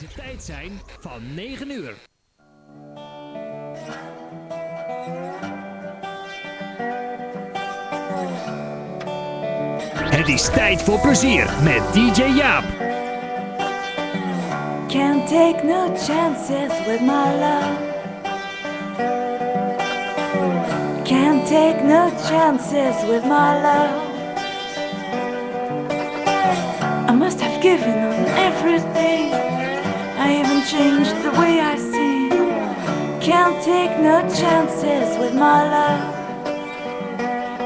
deze tijd zijn van 9 uur. Het is tijd voor plezier met DJ Jaap. Can't take no chances with my love. Can't take no chances with my love. I must have given on everything. I even changed the way I sing. Can't take no chances with my love.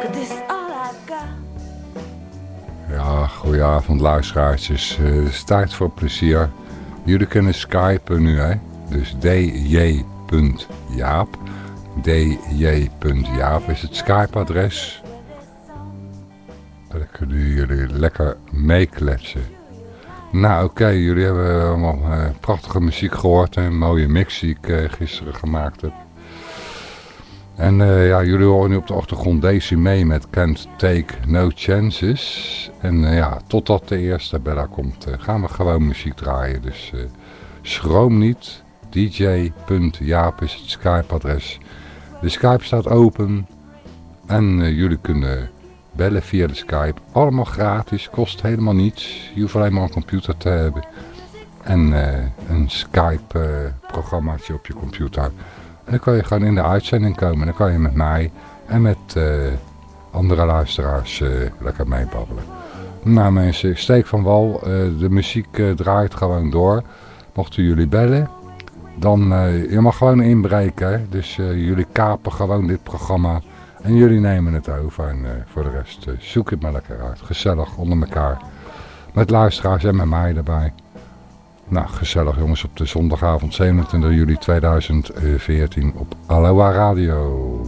Cause this is all I've got. Ja, goedenavond luisteraartjes. Eh, Het is tijd voor plezier. Jullie kunnen skypen nu, hè. Dus dj.jaap. dj.jaap is het Skype-adres. Dan kunnen jullie lekker meekletsen. Nou, oké, jullie hebben allemaal eh, prachtige muziek gehoord. Een mooie mix die ik eh, gisteren gemaakt heb. En eh, ja, jullie horen nu op de achtergrond Daisy mee met Can't Take No Chances. En ja, totdat de eerste bella komt, gaan we gewoon muziek draaien. Dus schroom niet. dj.jaap is het Skype-adres. De Skype staat open. En jullie kunnen bellen via de Skype. Allemaal gratis, kost helemaal niets. Je hoeft alleen maar een computer te hebben. En eh, een Skype-programmaatje op je computer. En dan kan je gewoon in de uitzending komen. Dan kan je met mij en met eh, andere luisteraars eh, lekker meebabbelen. Nou mensen, ik steek van wal. Eh, de muziek eh, draait gewoon door. Mochten jullie bellen, dan je mag gewoon inbreken. Hè? Dus eh, jullie kapen gewoon dit programma. En jullie nemen het over. En eh, voor de rest eh, zoek het maar lekker uit. Gezellig onder elkaar. Met luisteraars en met mij erbij. Nou, gezellig jongens op de zondagavond 27 juli 2014 op Aloha Radio.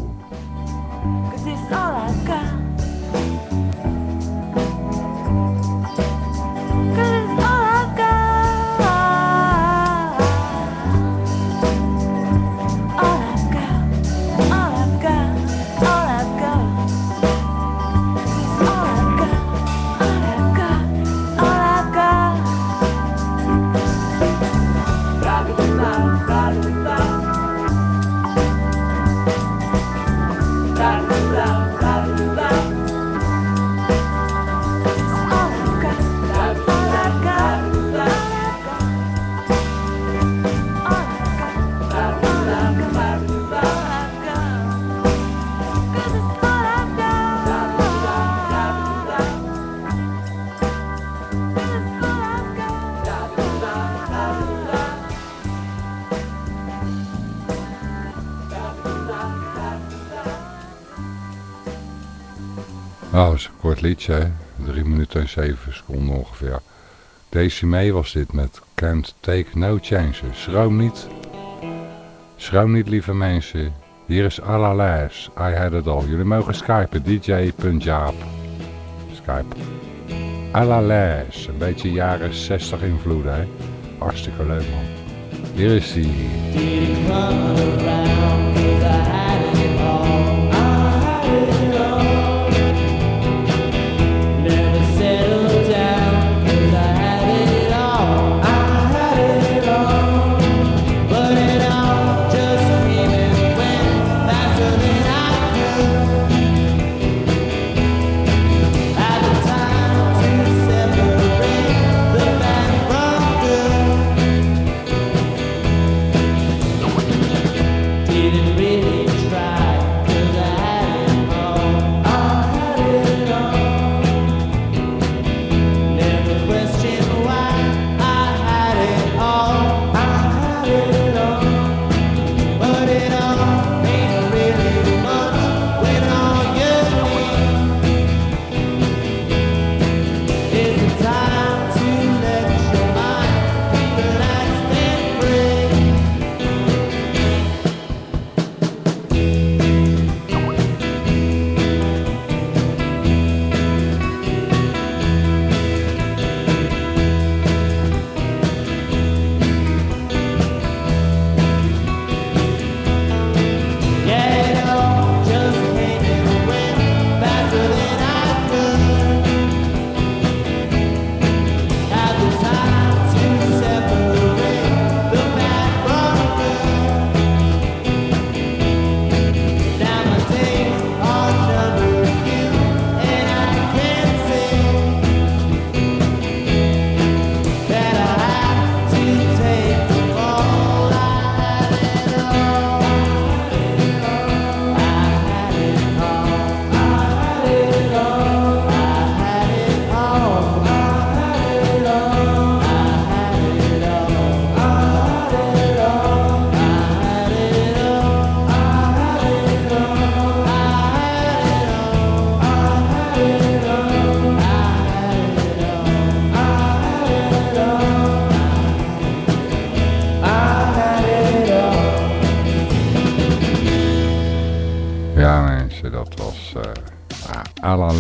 Kort liedje, hè? 3 minuten en 7 seconden ongeveer. May was dit met Can't Take No Chances. Schroom niet. Schroom niet, lieve mensen. Hier is Alalas. I had it all. Jullie mogen skypen. dj.jaap. Skype. Alalas. Een beetje jaren 60 invloeden, hè? Hartstikke leuk, man. Hier is die.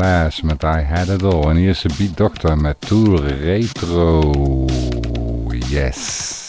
Les met I Had It All. En hier is de Beat Doctor met Tour Retro. Yes.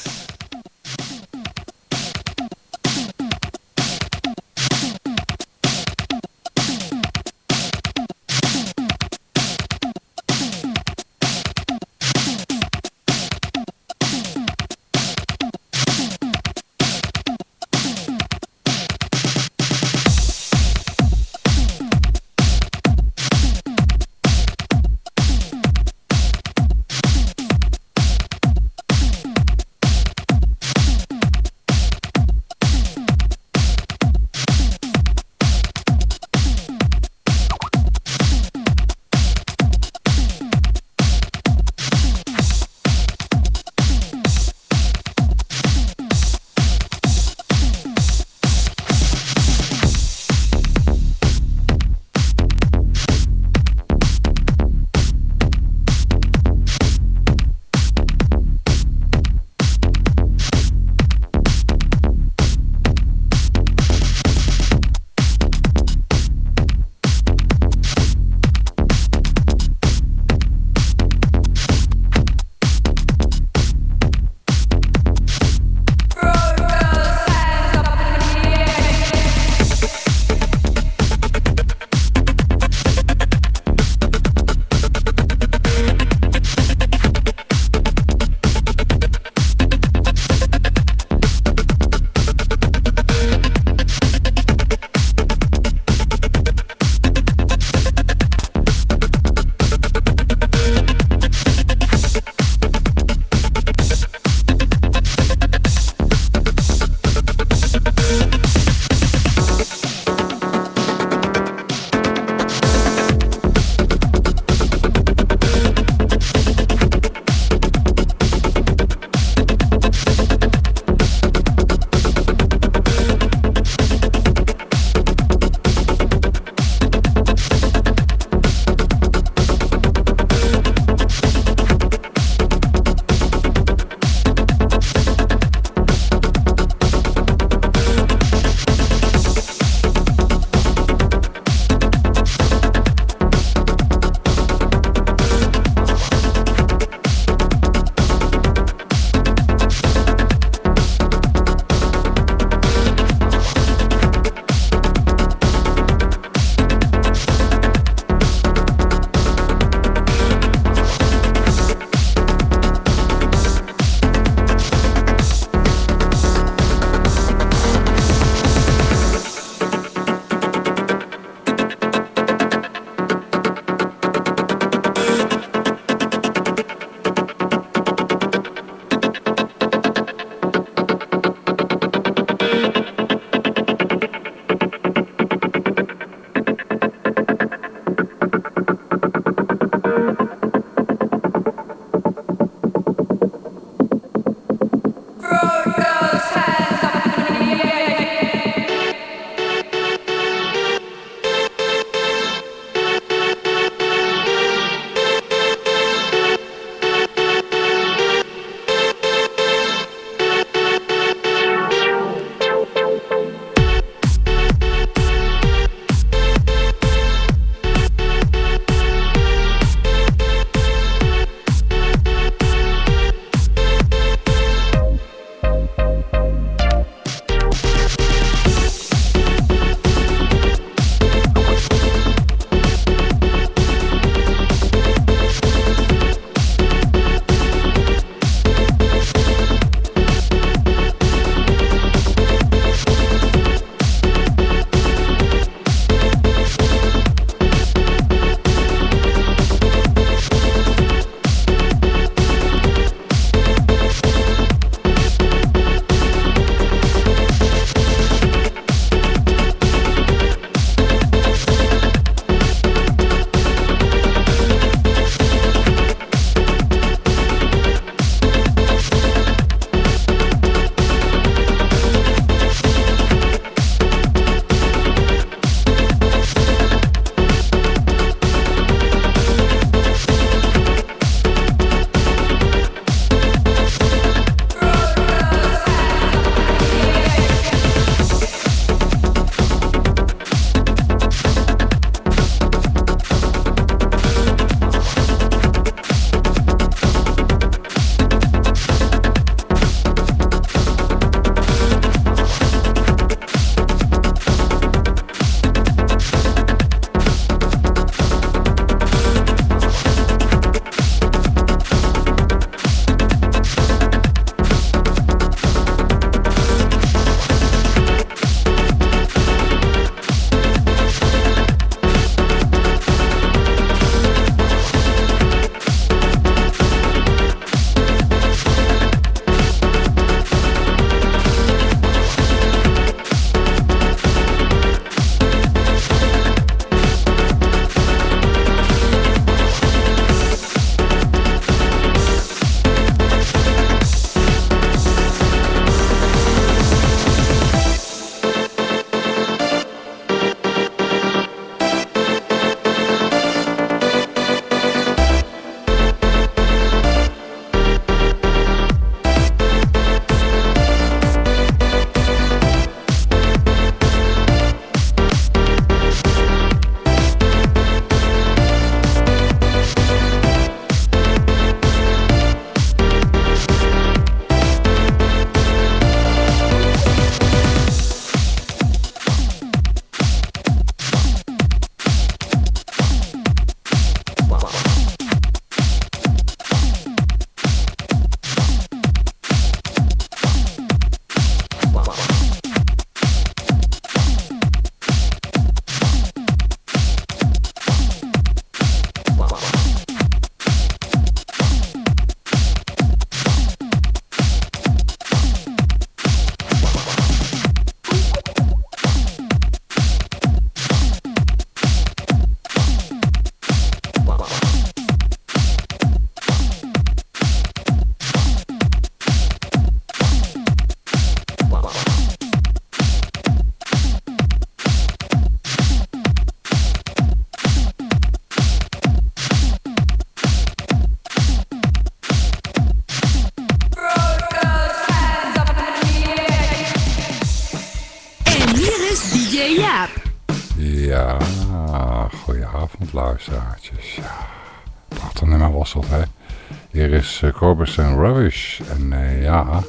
Corbus en Rubbish. En uh, ja...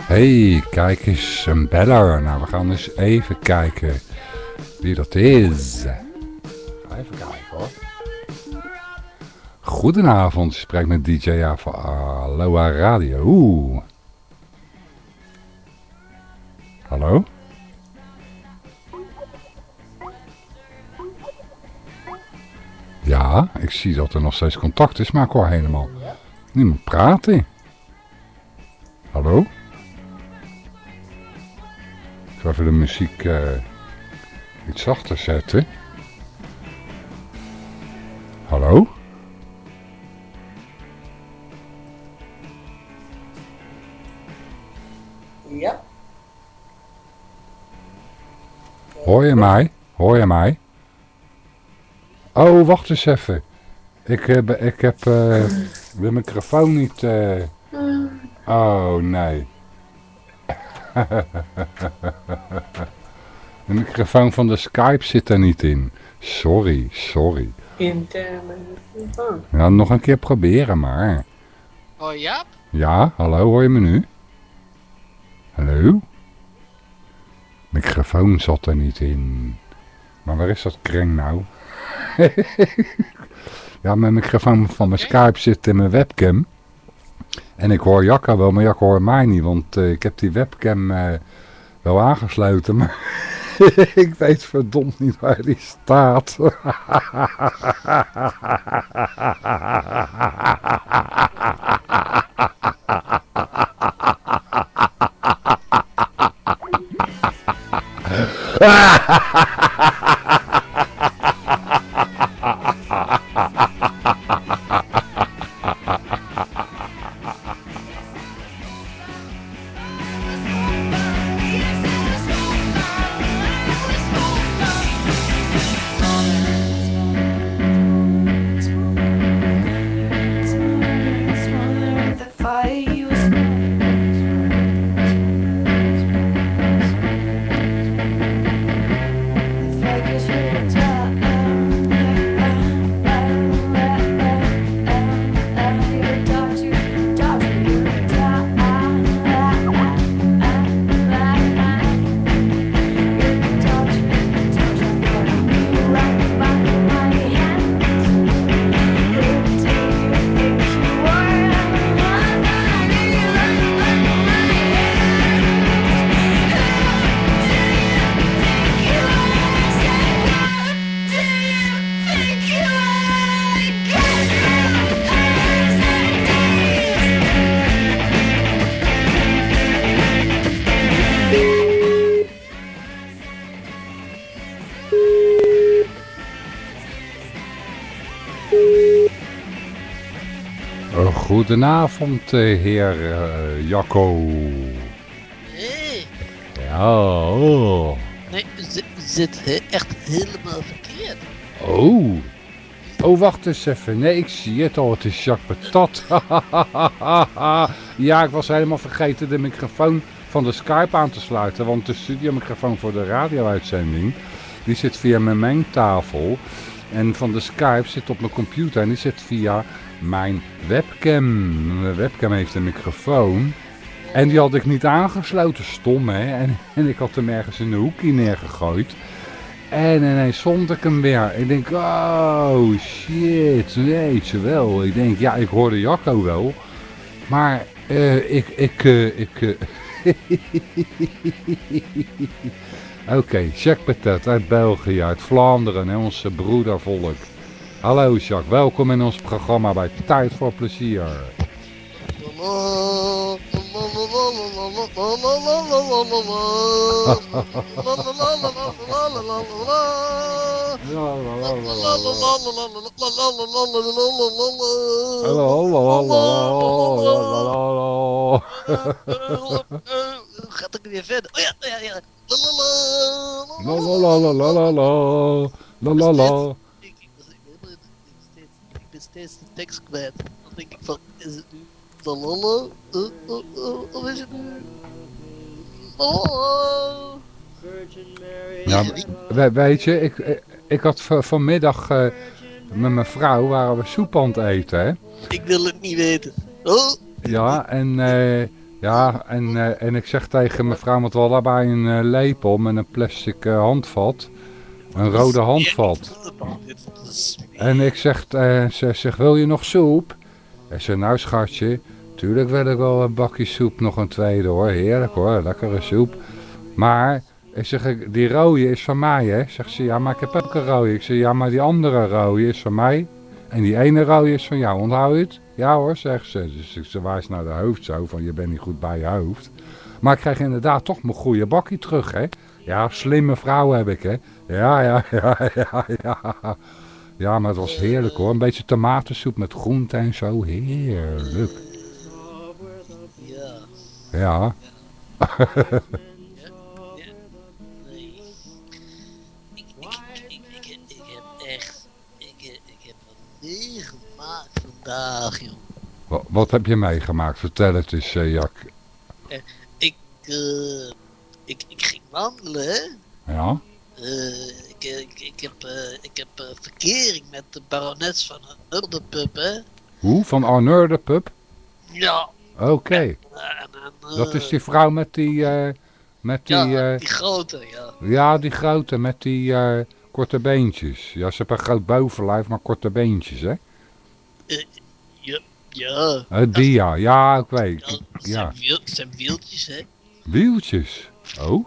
hey, kijk eens, een beller. Nou, we gaan eens even kijken wie dat is. Even kijken, hoor. Goedenavond, ik spreek met DJ van Aloha Radio. Oeh. Hallo? Ja, ik zie dat er nog steeds contact is, maar ik hoor helemaal niemand praten. Hallo? Ik ga even de muziek uh, iets zachter zetten. Hallo? Ja. Hoor je mij? Hoor je mij? Oh, wacht eens even. Ik, heb, ik heb uh, de microfoon niet... Uh... Oh, nee. de microfoon van de Skype zit er niet in. Sorry, sorry. Interne microfoon. Ja, nog een keer proberen maar. Oh, Jaap? Ja, hallo, hoor je me nu? Hallo? Microfoon zat er niet in. Maar waar is dat kring nou? ja, mijn microfoon van mijn Skype zit in mijn webcam. En ik hoor Jacka wel, maar Jacka hoort mij niet. Want uh, ik heb die webcam uh, wel aangesloten. Maar ik weet verdomd niet waar die staat. 哈哈哈哈哈哈哈哈哈 Goedenavond, heer uh, Jacco. Hey. Ja, oh. Nee, zit he echt helemaal verkeerd. Oh. Oh, wacht eens even. Nee, ik zie het al. Het is Jacques Patat. ja, ik was helemaal vergeten de microfoon van de Skype aan te sluiten. Want de studiomicrofoon voor de radio-uitzending... die zit via mijn mengtafel. En van de Skype zit op mijn computer en die zit via mijn webcam. Mijn webcam heeft een microfoon. En die had ik niet aangesloten, stom hè. En, en ik had hem ergens in de hoekje neergegooid. En ineens vond ik hem weer. Ik denk, oh shit, weet je wel. Ik denk, ja, ik hoorde Jacco wel. Maar uh, ik, ik, uh, ik... Uh... Oké, okay, Patet uit België, uit Vlaanderen, hè, onze broedervolk. Hallo Jacques, welkom in ons programma bij Tijd voor Plezier. Gaat ik weer verder? Oh ja, ja, ja. La la la la la la la la la la steeds de tekst kwijt. Dan denk ik van, is het nu Zalala? Uh, uh, uh, of is het nu... Oh. Ja, we, weet je, ik, ik had vanmiddag eh, met mijn vrouw waren we soep aan het eten, hè. Ik wil het niet weten. Oh, Ja, en, eh, ja, en, en ik zeg tegen mijn vrouw, want we hadden daarbij een lepel met een plastic handvat. Een rode handvat. En ik zeg, eh, ze zegt, wil je nog soep? Ik zeg, nou schatje, tuurlijk wil ik wel een bakje soep, nog een tweede hoor. Heerlijk hoor, lekkere soep. Maar, ik zeg, die rode is van mij hè. Zegt ze, ja maar ik heb ook een rode. Ik zeg, ja maar die andere rode is van mij. En die ene rode is van jou, onthoud je het? Ja hoor, zegt ze. Dus ze wijst naar de hoofd zo, van je bent niet goed bij je hoofd. Maar ik krijg inderdaad toch mijn goede bakje terug hè. Ja, slimme vrouw heb ik hè. Ja, ja, ja, ja, ja. Ja, maar het was heerlijk hoor. Een beetje tomatensoep met groente en zo. Heerlijk. Ja, Ja. vandaag, joh. Wat, wat heb je meegemaakt? Vertel het eens, eh, Jack. Ik, eh, ik, ik hè. Ja? Eh, ik, ik, ik heb, eh, ik heb eh, verkering met de barones van Huldepup, hè. Hoe? Van Arneur de Pup? Ja. Oké. Dat is die vrouw met die... met die... Ja, die grote, ja. ja, die grote met die korte beentjes. Ja, ze hebben een groot bovenlijf, maar korte beentjes, hè? Ja. Eh, die ja. Ja, ik weet. Ja, het Ja. zijn, wiel, het zijn wieltjes, hè. Wieltjes. Oh?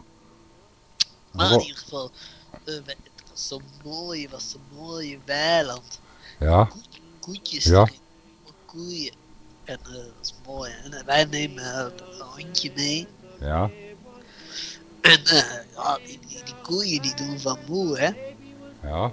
Maar in ieder geval, eh, het was zo mooi, het was zo'n mooie weiland. Ja. Koetjes Ja. koeien. En eh, dat was mooi. En wij nemen eh, een hondje mee. Ja. En ja, die, die, die koeien die doen van moe, hè. Ja.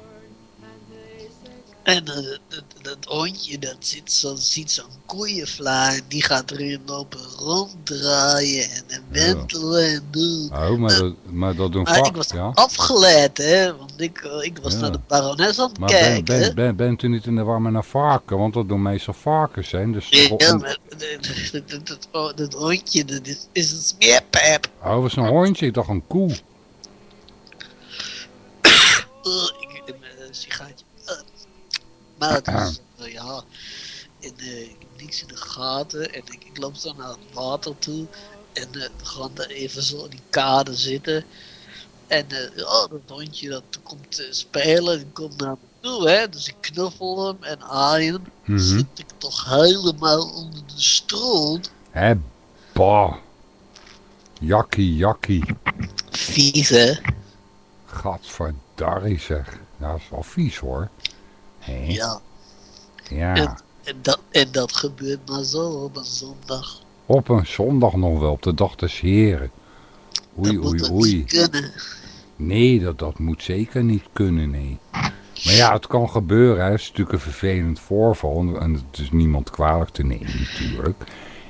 En eh, dat, hondje dat zit zo, ziet zo'n koeienvlaar en die gaat erin lopen ronddraaien en, en wentelen en doen. Oh, maar dat, maar dat doen Maar ik was Ja. afgeleid, hè, want ik, eh, ik was Ja. naar de barones aan het Maar kijken. ben, ben, bent u niet in de war met een varken? Want dat doen meestal varkens, hè? Dus Ja, maar dat, hondje dat is, is een smeerpijp. Oh, dat is een hondje. Ik dacht een koe. Ik heb een sigaartje. Maar het is, uh, ja, en, uh, ik heb niks in de gaten en ik, ik loop zo naar het water toe en uh, gewoon daar even zo in die kade zitten. En uh, ja, dat hondje dat komt spelen, die komt naar me toe, hè. Dus ik knuffel hem en aai hem. Mhm. Zit ik toch helemaal onder de stront. Hé, bah. Jakkie, jakkie. Vies, hè. Gadverdarrie zeg. Nou, dat is wel vies hoor. Ja. Ja. En, en, dat, en dat gebeurt maar zo op een zondag. Op een zondag nog wel, op de dag des heren. Oei, dat moet oei, oei. niet kunnen. Nee, dat, dat moet zeker niet kunnen, nee. Maar ja, het kan gebeuren. hè. Het is natuurlijk een vervelend voorval. En het is niemand kwalijk te nemen, natuurlijk.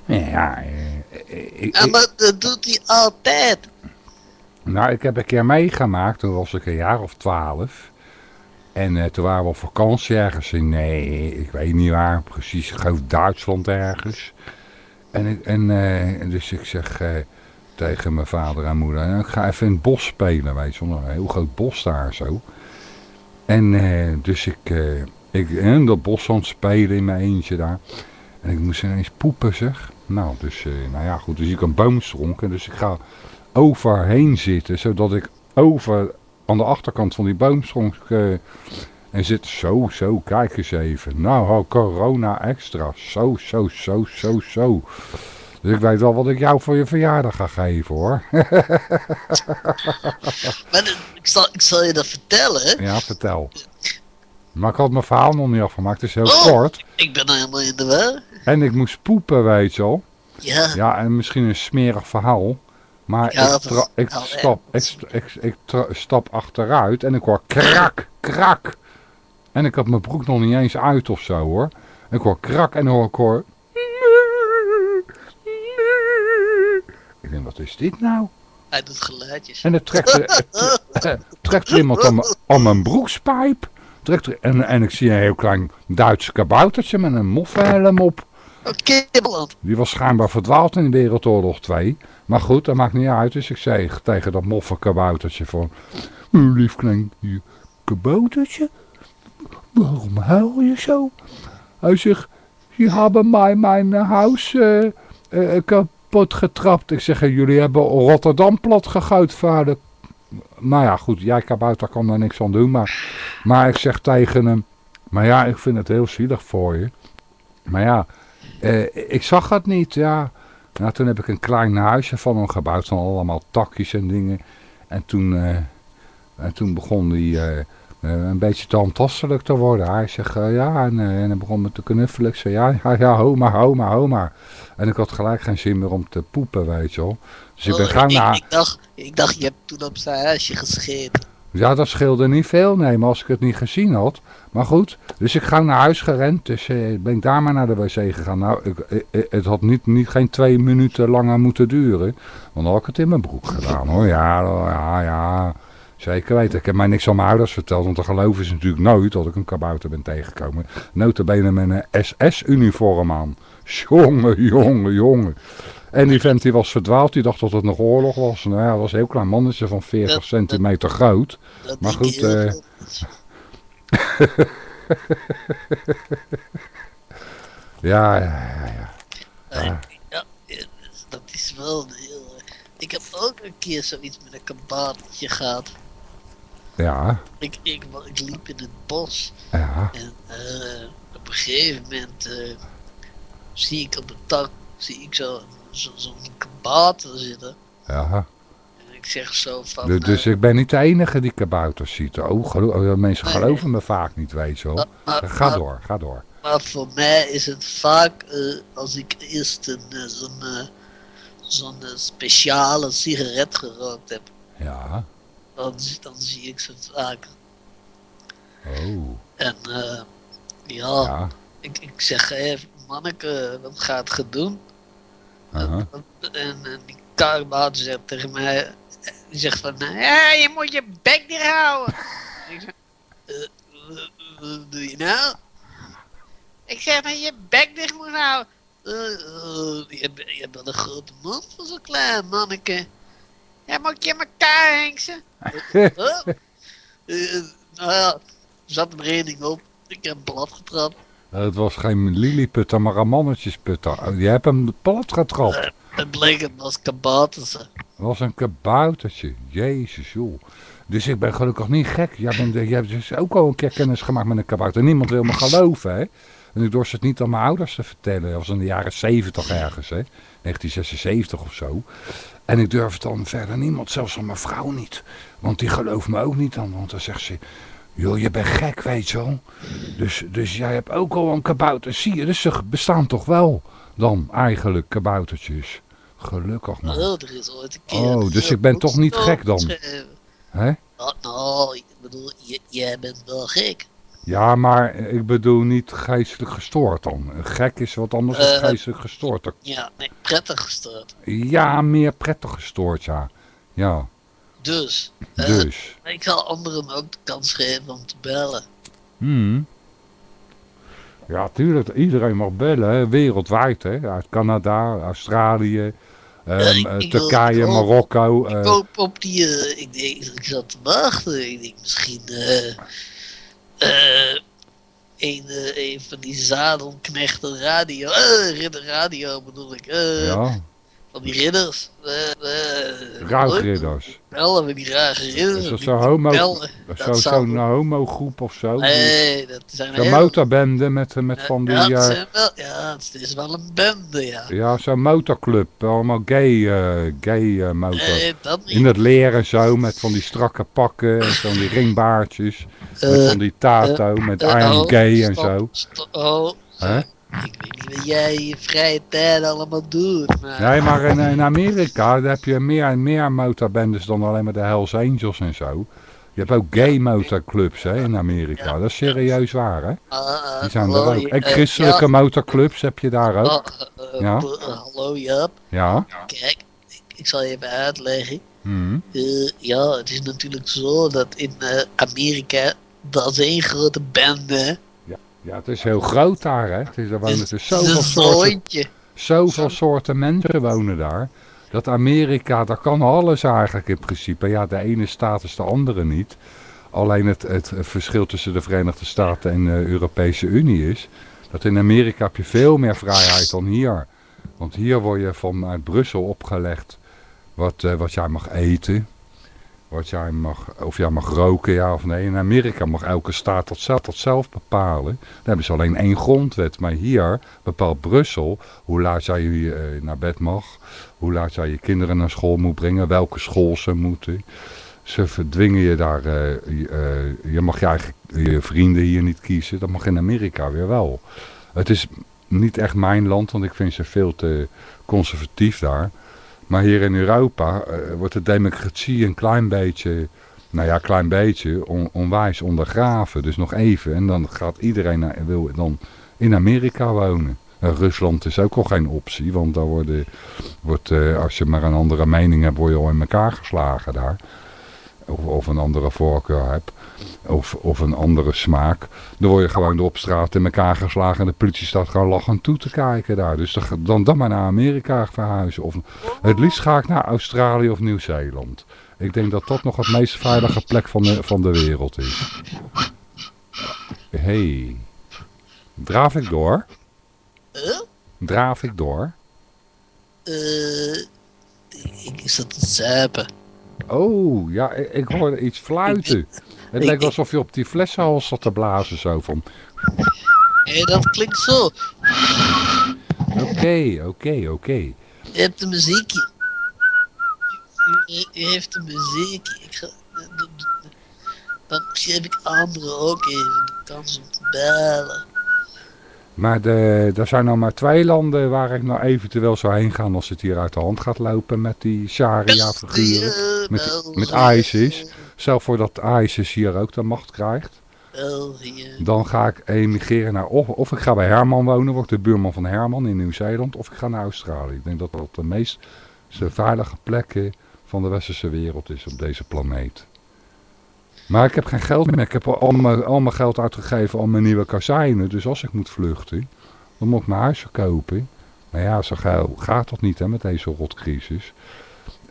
Ja, eh, ik, Ja, maar dat doet hij altijd. nou, ik heb een keer meegemaakt. Toen was ik een jaar of twaalf. En eh, toen waren we op vakantie ergens in, nee, ik weet niet waar, precies, geloof Duitsland ergens. En, en eh, dus ik zeg eh, tegen mijn vader en moeder, "Nou, ik ga even in het bos spelen, weet je wel, een heel groot bos daar zo. En dus ik, ik in dat bos aan het spelen in mijn eentje daar. En ik moest ineens poepen zeg. Nou, dus, nou ja, goed, dus ik een boomstronk. En dus ik ga overheen zitten, zodat ik over aan de achterkant van die boomstronk eh, en zit zo, zo, kijk eens even. Nou, corona extra. Zo, zo, zo, zo, zo. Dus ik weet wel wat ik jou voor je verjaardag ga geven hoor. Maar ik, zal, ik zal je dat vertellen. ja, vertel. Maar ik had mijn verhaal nog niet afgemaakt, het is heel Oh. kort. Ik ben helemaal in de war. En ik moest poepen, weet je wel. Ja. Ja, en misschien een smerig verhaal. Maar Ja, ik, stap, ik, stap achteruit en ik hoor krak, krak. En ik had mijn broek nog niet eens uit of zo hoor. Ik hoor krak en hoor ik hoor... Ik denk, wat is dit nou? Hij doet geluidjes. En dan trekt er, het- eh, trekt iemand aan, mijn- aan mijn broekspijp. Trekt en, en ik zie een heel klein Duits kaboutertje met een moffenhelm op. Die was schijnbaar verdwaald in Wereldoorlog 2. Maar goed, dat maakt niet uit. Dus ik zei tegen dat moffe kaboutertje van... "Uw lief klein, kaboutertje, waarom huil je zo? Hij zegt, je hebben mij mijn eh, huis eh, eh, kapot getrapt. Ik zeg, jullie hebben Rotterdam plat gegooid, vader. Nou ja, goed, jij kabouter kan daar niks aan doen, maar, maar ik zeg tegen hem, maar ja, ik vind het heel zielig voor je. Maar ja, eh, ik zag het niet, ja. Nou, toen heb ik een klein huisje van hem gebouwd, van allemaal takjes en dingen. En toen, eh, en toen begon hij eh, eh, een beetje te handtastelijk te worden. Hij zegt, ja, en, en hij begon me te knuffelen. Ik zei, ja, ja, ja, ho maar, ho maar, ho maar. En ik had gelijk geen zin meer om te poepen, weet je wel. Dus ik ben Oh, gauw ik, naar... ik, dacht, ik dacht, je hebt toen op zijn huisje gescheten. Ja, dat scheelde niet veel, nee, maar als ik het niet gezien had. Maar goed, dus ik ga naar huis gerend, dus eh, ben ik daar maar naar de wc gegaan. Nou, ik, eh, eh, het had niet, niet geen twee minuten langer moeten duren, want dan had ik het in mijn broek gedaan hoor. Ja, ja, ja, zeker weten. Ik heb mij niks aan mijn ouders verteld, want dan geloven ze natuurlijk nooit dat ik een kabouter ben tegengekomen. Notabene met een SS-uniform aan. Jongen, jongen, jongen. En die vent die was verdwaald, die dacht dat het nog oorlog was. Nou ja, dat was een heel klein mannetje van 40 Dat- centimeter groot. Dat Maar goed, eh. Ja, ja, ja, ja. Ja, ja, ja, dat is wel heel... Ik heb ook een keer zoiets met een kaboutertje gehad. Ja, Ik, ik, ik liep in het bos ja, en eh, op een gegeven moment eh, zie ik op een tak zie ik zo- zo- zo'n kabouter zitten. ja. En ik zeg zo van... Du- Dus ik ben niet de enige die kabouters ziet. Oh, gelo- mensen Nee, geloven me vaak niet, weet je wel. eh, maar- maar- Ga door, ga door. Maar voor mij is het vaak eh, als ik eerst een, eh, zo'n eh, eh, speciale sigaret gerookt heb, Ja, dan, zie- dan zie ik ze vaker. oh, En eh, ja, ja. ik, ik zeg even, manneke, wat gaat het doen? En, en die kabouter zegt tegen mij, die zegt van, eh, ja, je moet je bek dicht houden. ik zeg, "Eh, wat- wat doe je nou? Ik zeg dat je bek dicht moet houden. "Eh, eh, je, bent- je wel een grote mond voor zo'n klein manneke. Ja, moet je in elkaar hengsen? Eh, nou ja, er zat een reding op. Ik heb een blad getrapt. Het was geen lilliputter, maar een mannetjesputter. Oh, Je hebt hem plat getrapt. Het bleek het was kabouters. Het was een kaboutertje. Jezus, joh. Dus ik ben gelukkig niet gek. Jij, bent, jij hebt dus ook al een keer kennis gemaakt met een kabouter. Niemand wil me geloven, hè. En ik dorst het niet aan mijn ouders te vertellen. Dat was in de jaren 70 ergens, hè. 1976 of zo. En ik durf het dan verder niemand, zelfs aan mijn vrouw niet. Want die gelooft me ook niet dan. Want dan zegt ze, joh, je bent gek, weet je wel. Dus, dus jij hebt ook al een kabouter. Zie je, dus ze bestaan toch wel dan eigenlijk kaboutertjes. Gelukkig man. Oh, er is ooit een keer. Oh, dus ik ben toch niet gek dan? Hè? Nou, nou, ik bedoel, jij bent wel gek. Ja, maar ik bedoel niet geestelijk gestoord dan. Gek is wat anders dan Eh. geestelijk gestoord. Ja, nee, prettig gestoord. Ja, meer prettig gestoord, ja. Ja, Dus, eh, dus. ik zal anderen ook de kans geven om te bellen. Hmm. Ja, tuurlijk. Iedereen mag bellen, hè. wereldwijd. Hè. Uit Canada, Australië, ehm, ik- eh, ik Turkije, Marokko. Ik eh, koop op die, ik denk, ik zat te wachten. Ik denk misschien, eh, een, een van die zadelknechten radio, eh, ridder radio bedoel ik, eh, ja, van die ridders. eh eh, ruitridders. Bellen we die rare ridders. Is dat die zo'n homo, zo, zo'n homogroep of zo? Nee, dat zijn Zo'n heel- motorbende met, met van die... Ja, het eh, zijn wel, ja, het is wel een bende, ja. Ja, zo'n motorclub. Allemaal gay, eh, gay eh, motor. Nee, dat niet. In het leer en zo, met van die strakke pakken en van die ringbaardjes. met Eh, van die tato, met I eh, am oh, gay en zo. oh? Ik weet niet wat jij in je vrije tijd allemaal doet, maar... Nee, maar in, in Amerika daar heb je meer en meer motorbendes dan alleen maar de Hells Angels en zo. Je hebt ook gay motorclubs hè, in Amerika. Dat is serieus waar, hè? Ah, ah, Die zijn er ook. En eh, christelijke motorclubs heb je daar ook. ah, eh, Ja. eh, hallo Jap, Ja. kijk, ik, zal je even uitleggen. Hm. Eh, ja, het is natuurlijk zo dat in eh, Amerika, dat is één grote bende. Ja, het is heel groot daar, hè? Het is, er wonen dus zoveel soorten, zoveel soorten mensen wonen daar. Dat Amerika, daar kan alles eigenlijk in principe. Ja, de ene staat is de andere niet. Alleen het, het verschil tussen de Verenigde Staten en de Europese Unie is... dat in Amerika heb je veel meer vrijheid dan hier. Want hier word je vanuit Brussel opgelegd wat, eh, wat jij mag eten. Wat jij mag, of jij mag roken, ja of nee. In Amerika mag elke staat dat zelf, zelf bepalen. Dan hebben ze alleen één grondwet. Maar hier bepaalt Brussel hoe laat jij uh, naar bed mag. Hoe laat jij je kinderen naar school moet brengen. Welke school ze moeten. Ze verdwingen je daar. Uh, uh, je mag je eigen je vrienden hier niet kiezen. Dat mag in Amerika weer wel. Het is niet echt mijn land, want ik vind ze veel te conservatief daar. Maar hier in Europa uh, wordt de democratie een klein beetje, nou ja, klein beetje, on, onwijs ondergraven. Dus nog even. En dan gaat iedereen wil dan in Amerika wonen. Rusland is ook al geen optie, want daar worden, wordt, uh, als je maar een andere mening hebt, word je al in elkaar geslagen daar. Of een andere voorkeur hebt of, of een andere smaak. Dan word je gewoon door op straat in elkaar geslagen en de politie staat gewoon lachend toe te kijken daar. Dus dan, dan maar naar Amerika verhuizen. Of, het liefst ga ik naar Australië of Nieuw-Zeeland. Ik denk dat dat nog het meest veilige plek van de, van de wereld is. hey. draaf ik door? Draaf ik door? Uh, ik zat te zuipen. Oh, ja, ik, ik hoorde iets fluiten. Het lijkt alsof je op die flessenhals zat te blazen zo van... Hé, dat klinkt zo. Oké, oké, oké. Je hebt een muziekje. U, u heeft een muziekje. Ik ga, dan geef ik anderen ook even de kans om te bellen. Maar de, er zijn nou maar twee landen waar ik nou eventueel zou heen gaan als het hier uit de hand gaat lopen met die Sharia-figuren. Met, met ISIS. Stel voor dat ISIS hier ook de macht krijgt. Dan ga ik emigreren naar, of, of ik ga bij Herman wonen, word de buurman van Herman in Nieuw-Zeeland, of ik ga naar Australië. Ik denk dat dat de meest veilige plekken van de westerse wereld is op deze planeet. Maar ik heb geen geld meer. Ik heb al mijn, al mijn geld uitgegeven aan mijn nieuwe kazijnen. Dus als ik moet vluchten, dan moet ik mijn huis verkopen. Maar ja, zo gaat dat niet hè, met deze rotcrisis.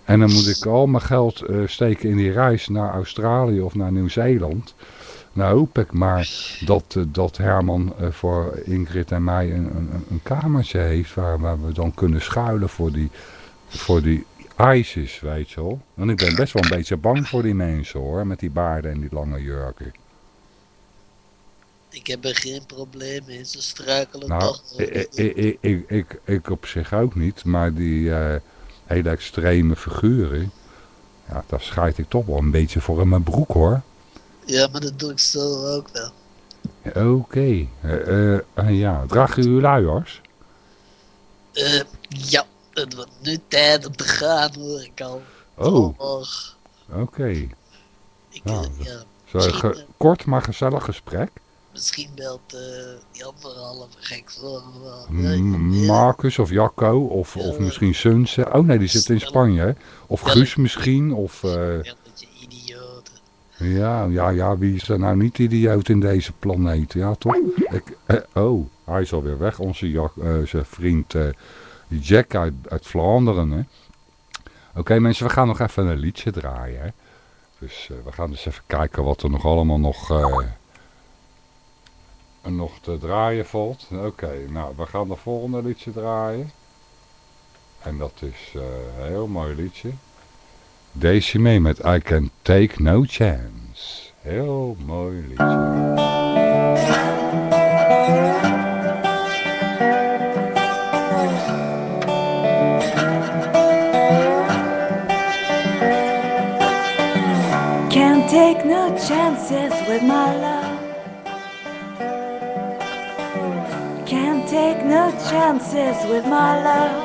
En dan moet ik al mijn geld uh, steken in die reis naar Australië of naar Nieuw-Zeeland. Nou hoop ik maar dat, uh, dat Herman uh, voor Ingrid en mij een, een, een kamertje heeft waar, waar, we dan kunnen schuilen voor die, voor die ISIS, weet je wel. Want ik ben best wel een beetje bang voor die mensen hoor, met die baarden en die lange jurken. Ik heb er geen probleem mee, ze struikelen nou, toch. Ik, ik, ik, ik, ik, ik op zich ook niet, maar die hele extreme figuren. Ja, daar schijt ik toch wel een beetje voor in mijn broek hoor. Ja, maar dat doe ik zo ook wel. Oké. Okay. Uh, uh, ja, dragen u luiers? Uh, ja, het wordt nu tijd om te gaan hoor ik al. Oh. Oké. Okay. Nou, ja, kort maar gezellig gesprek. Misschien belt die anderhalve gek voor. Marcus of Jacco of, of misschien Sunse. Oh nee, die zit in Spanje. Hè? Of Guus misschien. Of, uh... Ja. Ja, ja, wie is er nou niet idioot in deze planeet? Ja, toch? Ik, eh, oh, hij is alweer weg. Onze zijn vriend Jack uit, uit Vlaanderen. Oké okay, mensen, we gaan nog even een liedje draaien. Hè? Dus we gaan dus even kijken wat er nog allemaal nog nog te draaien valt. Oké, nou, we gaan de volgende liedje draaien. En dat is uh, een heel mooi liedje. Deze mee met I Can Take No Chance. Heel mooi liedje. Take no chances with my love. Take no chances with my love.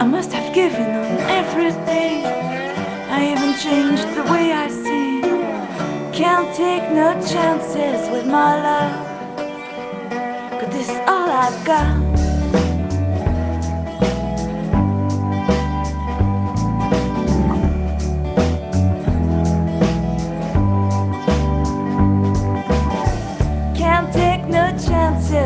I must have given on everything. I even changed the way I sing. Can't take no chances with my love. Cause this is all I've got.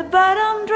the bottom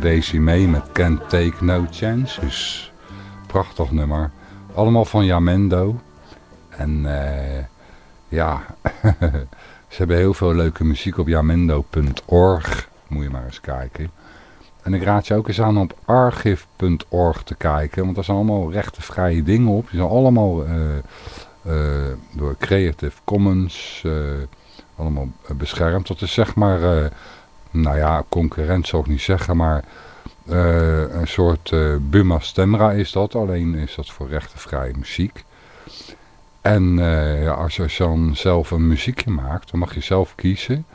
van Daisy met Can't Take No Chance. Prachtig nummer. Allemaal van Jamendo. En eh, ja, ze hebben heel veel leuke muziek op jamendo.org. Moet je maar eens kijken. En ik raad je ook eens aan op archive.org te kijken. Want daar zijn allemaal rechtenvrije dingen op. Die zijn allemaal eh, eh, door Creative Commons allemaal beschermd. Dat is zeg maar nou ja, concurrent zou ik niet zeggen, maar eh, een soort eh, Buma Stemra is dat. Alleen is dat voor rechtenvrije muziek. En eh, als je dan zelf een muziekje maakt, dan mag je zelf kiezen.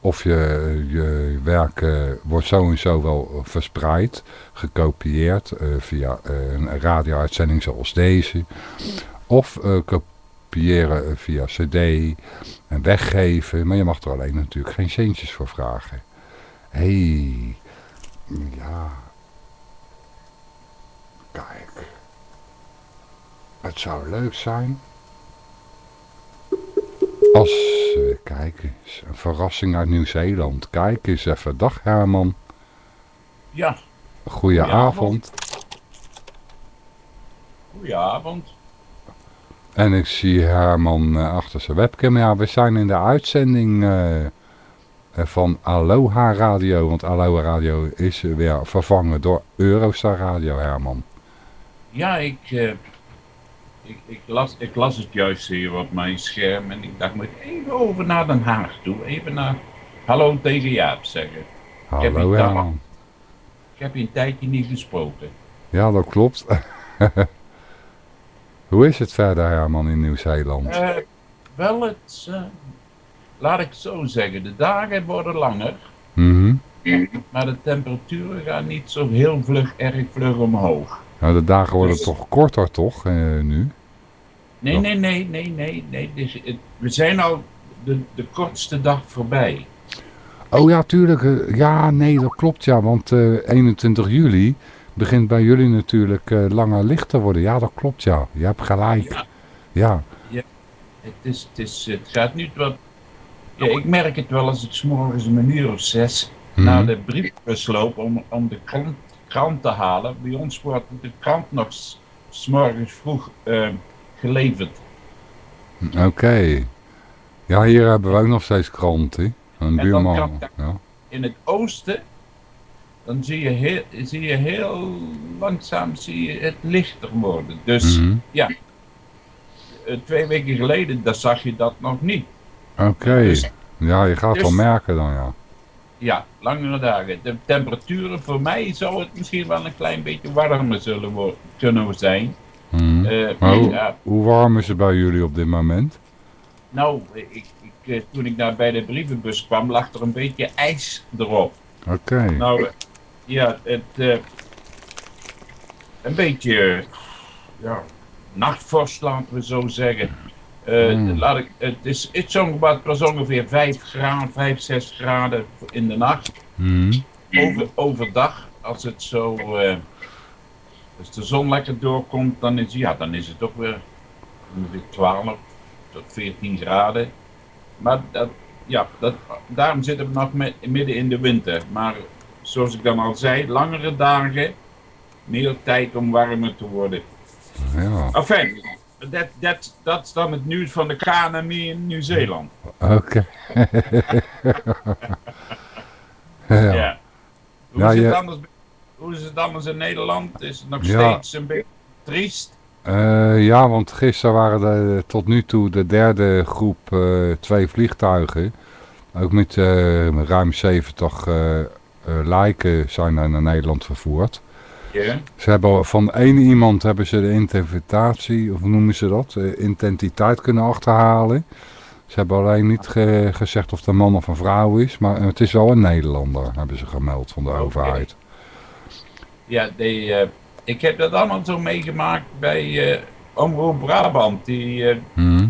Of je, je werk wordt zo en zo wel verspreid, gekopieerd via een radio-uitzending zoals deze. Of kopiëren via cd en weggeven. Maar je mag er alleen natuurlijk geen centjes voor vragen. Hé, hey, ja. Kijk. Het zou leuk zijn. Als, uh, kijk eens, een verrassing uit Nieuw-Zeeland. Kijk eens even. Dag Herman. Ja, Goedenavond. goedenavond. En ik zie Herman eh, achter zijn webcam. Ja, we zijn in de uitzending eh, van Aloha Radio. Want Aloha Radio is weer vervangen door Eurostar Radio, Herman. Ja, ik, eh, ik, ik, las, ik las het juist hier op mijn scherm en ik dacht, moet ik even over naar Den Haag toe. Even naar hallo tegen Jaap zeggen. Hallo daar- Herman. Ik heb je een tijdje niet gesproken. Ja, dat klopt. Hoe is het verder, Herman, in Nieuw-Zeeland? Eh, wel, het, eh, laat ik zo zeggen, de dagen worden langer, Mhm. maar de temperaturen gaan niet zo heel vlug, erg vlug omhoog. Nou, de dagen worden toch korter, toch, eh, nu? Nee, nee, nee, nee, nee, nee. Dus het- we zijn al de, de kortste dag voorbij. Oh ja, tuurlijk. ja, nee, dat klopt, ja. Want eh, 21 juli begint bij jullie natuurlijk eh, langer licht te worden. Ja, dat klopt, ja. Je hebt gelijk. Ja. Ja. Het, is, het, is, het gaat nu wat... Ja, ik merk het wel als ik 's morgens om een uur of zes Mhm. naar de briefbus loop om, om de krant, krant te halen. Bij ons wordt de krant nog s- 's morgens vroeg eh, geleverd. Oké. Ja, hier hebben we ook nog steeds kranten. Een dan buurman. Ja. In het oosten, dan zie je heel, zie je heel langzaam zie je het lichter worden. Dus Mhm. ja, eh, twee weken geleden, daar zag je dat nog niet. Oké. Dus- Ja, je gaat dus- wel merken dan, ja. Ja, langere dagen. De temperaturen voor mij zou het misschien wel een klein beetje warmer zullen kunnen zijn. Mhm. Eh, Maar hoe, ja, hoe warm is het bij jullie op dit moment? nou, ik, ik, eh, toen ik daar bij de brievenbus kwam, lag er een beetje ijs erop. Oké. Nou, ja, het, eh, een beetje, ja, nachtvorst laten we zo zeggen. Eh, Mm. laat ik, het, is, het, is zo, was ongeveer 5 graden, 5, 6 graden in de nacht. Mhm. Over, overdag, als het zo, eh, als de zon lekker doorkomt, dan is, ja, dan is het ook weer ongeveer 12 tot 14 graden. Maar dat, ja, dat, daarom zitten we nog met, midden in de winter. Maar zoals ik dan al zei, langere dagen, meer tijd om warmer te worden. Ja, Enfin, dat, dat, dat is dan het nieuws van de KNMI in Nieuw-Zeeland. oké. ja. Ja. Hoe, Ja, is je- het anders, hoe is het anders in Nederland? Is het nog Ja. steeds een beetje triest? Eh, ja, want gisteren waren er tot nu toe de derde groep eh, twee vliegtuigen. Ook met eh, ruim 70 eh, eh, lijken zijn er naar Nederland vervoerd. Ze hebben van één iemand hebben ze de interpretatie, of noemen ze dat, eh, identiteit kunnen achterhalen. Ze hebben alleen niet ge- gezegd of het een man of een vrouw is, maar het is wel een Nederlander, hebben ze gemeld van de overheid. Ja, die, eh, ik heb dat allemaal zo meegemaakt bij eh Omroep Brabant. Die, eh, Hm.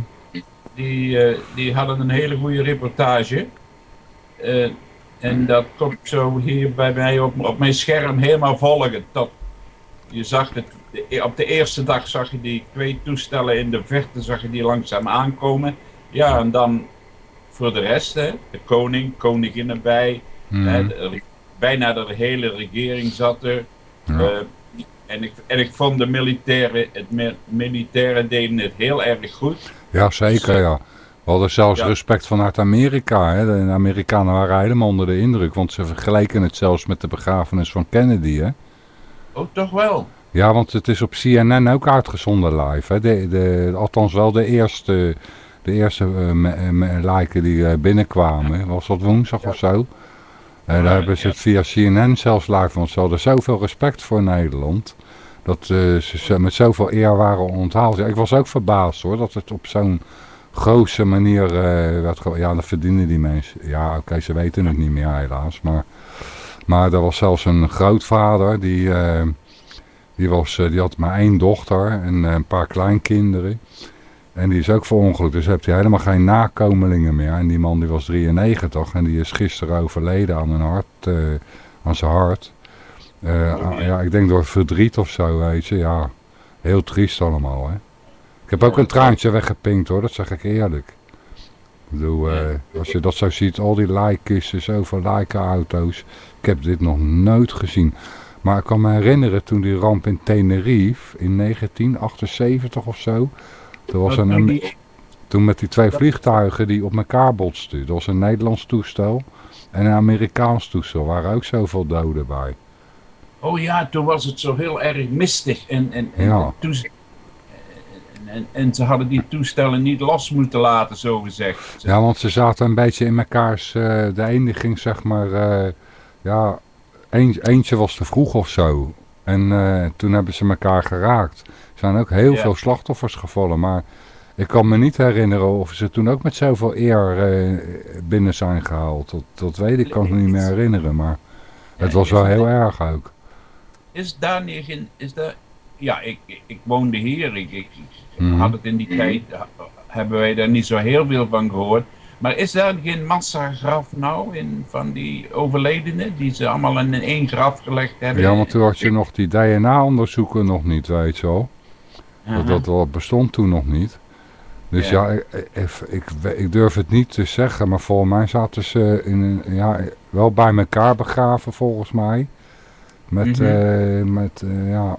die, eh, die hadden een hele goede reportage. En dat komt zo hier bij mij op, op mijn scherm helemaal volgen. Tot, je zag het, de- op de eerste dag zag je die twee toestellen in de verte, zag je die langzaam aankomen. Ja, en dan voor de rest, hè, de koning, koningin erbij. Hm. hè, de- bijna de hele regering zat er. Ja. Eh, en, ik, en ik vond de militairen, het mi- militairen deden het heel erg goed. Ja, zeker ja. We hadden zelfs Ja. respect vanuit Amerika. Hè. De Amerikanen waren helemaal onder de indruk, want ze vergeleken het zelfs met de begrafenis van Kennedy. Hè. Oh, toch wel? Ja, want het is op CNN ook uitgezonden live. Hè. De, de, althans wel de eerste, de eerste me- lijken die eh, binnenkwamen. Was dat woensdag of zo? Daar hebben ze het via CNN zelfs live, want ze hadden zoveel respect voor Nederland. Dat ze, ze met zoveel eer waren onthaald. Ja, ik was ook verbaasd hoor, dat het op zo'n grootse manier eh, werd ge- Ja, dat verdienen die mensen. Ja, oké, ze weten het niet meer helaas. Maar, maar er was zelfs een grootvader, die, eh, die, was, eh, die had maar één dochter en eh, een paar kleinkinderen. En die is ook verongelukt, dus heeft hij helemaal geen nakomelingen meer. En die man die was 93 en die is gisteren overleden aan, een hart, eh, aan zijn hart. Eh, ah, ja, ik denk door verdriet of zo, weet je. Ja, heel triest allemaal, hè. Ik heb ook een traantje weggepinkt, hoor. Dat zeg ik eerlijk. Ik bedoel, eh, als je dat zo ziet, al die lijkkisten, zoveel lijkenauto's. Ik heb dit nog nooit gezien. Maar ik kan me herinneren toen die ramp in Tenerife in 1978 of zo. Er was een, toen die- toen met die twee vliegtuigen die op elkaar botsten. Dat was een Nederlands toestel en een Amerikaans toestel. Er waren ook zoveel doden bij. Oh ja, toen was het zo heel erg mistig. En, en, en, Ja. toen en, en, ze hadden die toestellen niet los moeten laten, zo gezegd. Ja, want ze zaten een beetje in mekaars... eh, de ene ging zeg maar... eh, ja, een, eentje was te vroeg of zo. En eh, toen hebben ze elkaar geraakt. Er zijn ook heel Ja. veel slachtoffers gevallen. Maar ik kan me niet herinneren of ze toen ook met zoveel eer binnen zijn gehaald. Dat, dat weet ik, kan ik me niet meer herinneren. Maar het Ja, was wel heel erg ook. Is daar niet. Is daar, ja, ik, ik, woonde hier. Ik, ik, Mhm. had het in die tijd... ha- Hebben wij daar niet zo heel veel van gehoord. Maar is daar geen massagraf nou in, van die overledenen? Die ze allemaal in één graf gelegd hebben? Ja, want toen had je nog die DNA-onderzoeken nog niet, weet je wel. Dat, bestond toen nog niet. Dus ja, Ja. ik, ik, ik, durf het niet te zeggen, maar volgens mij zaten ze in ja, wel bij elkaar begraven volgens mij. Met, eh, met eh, ja,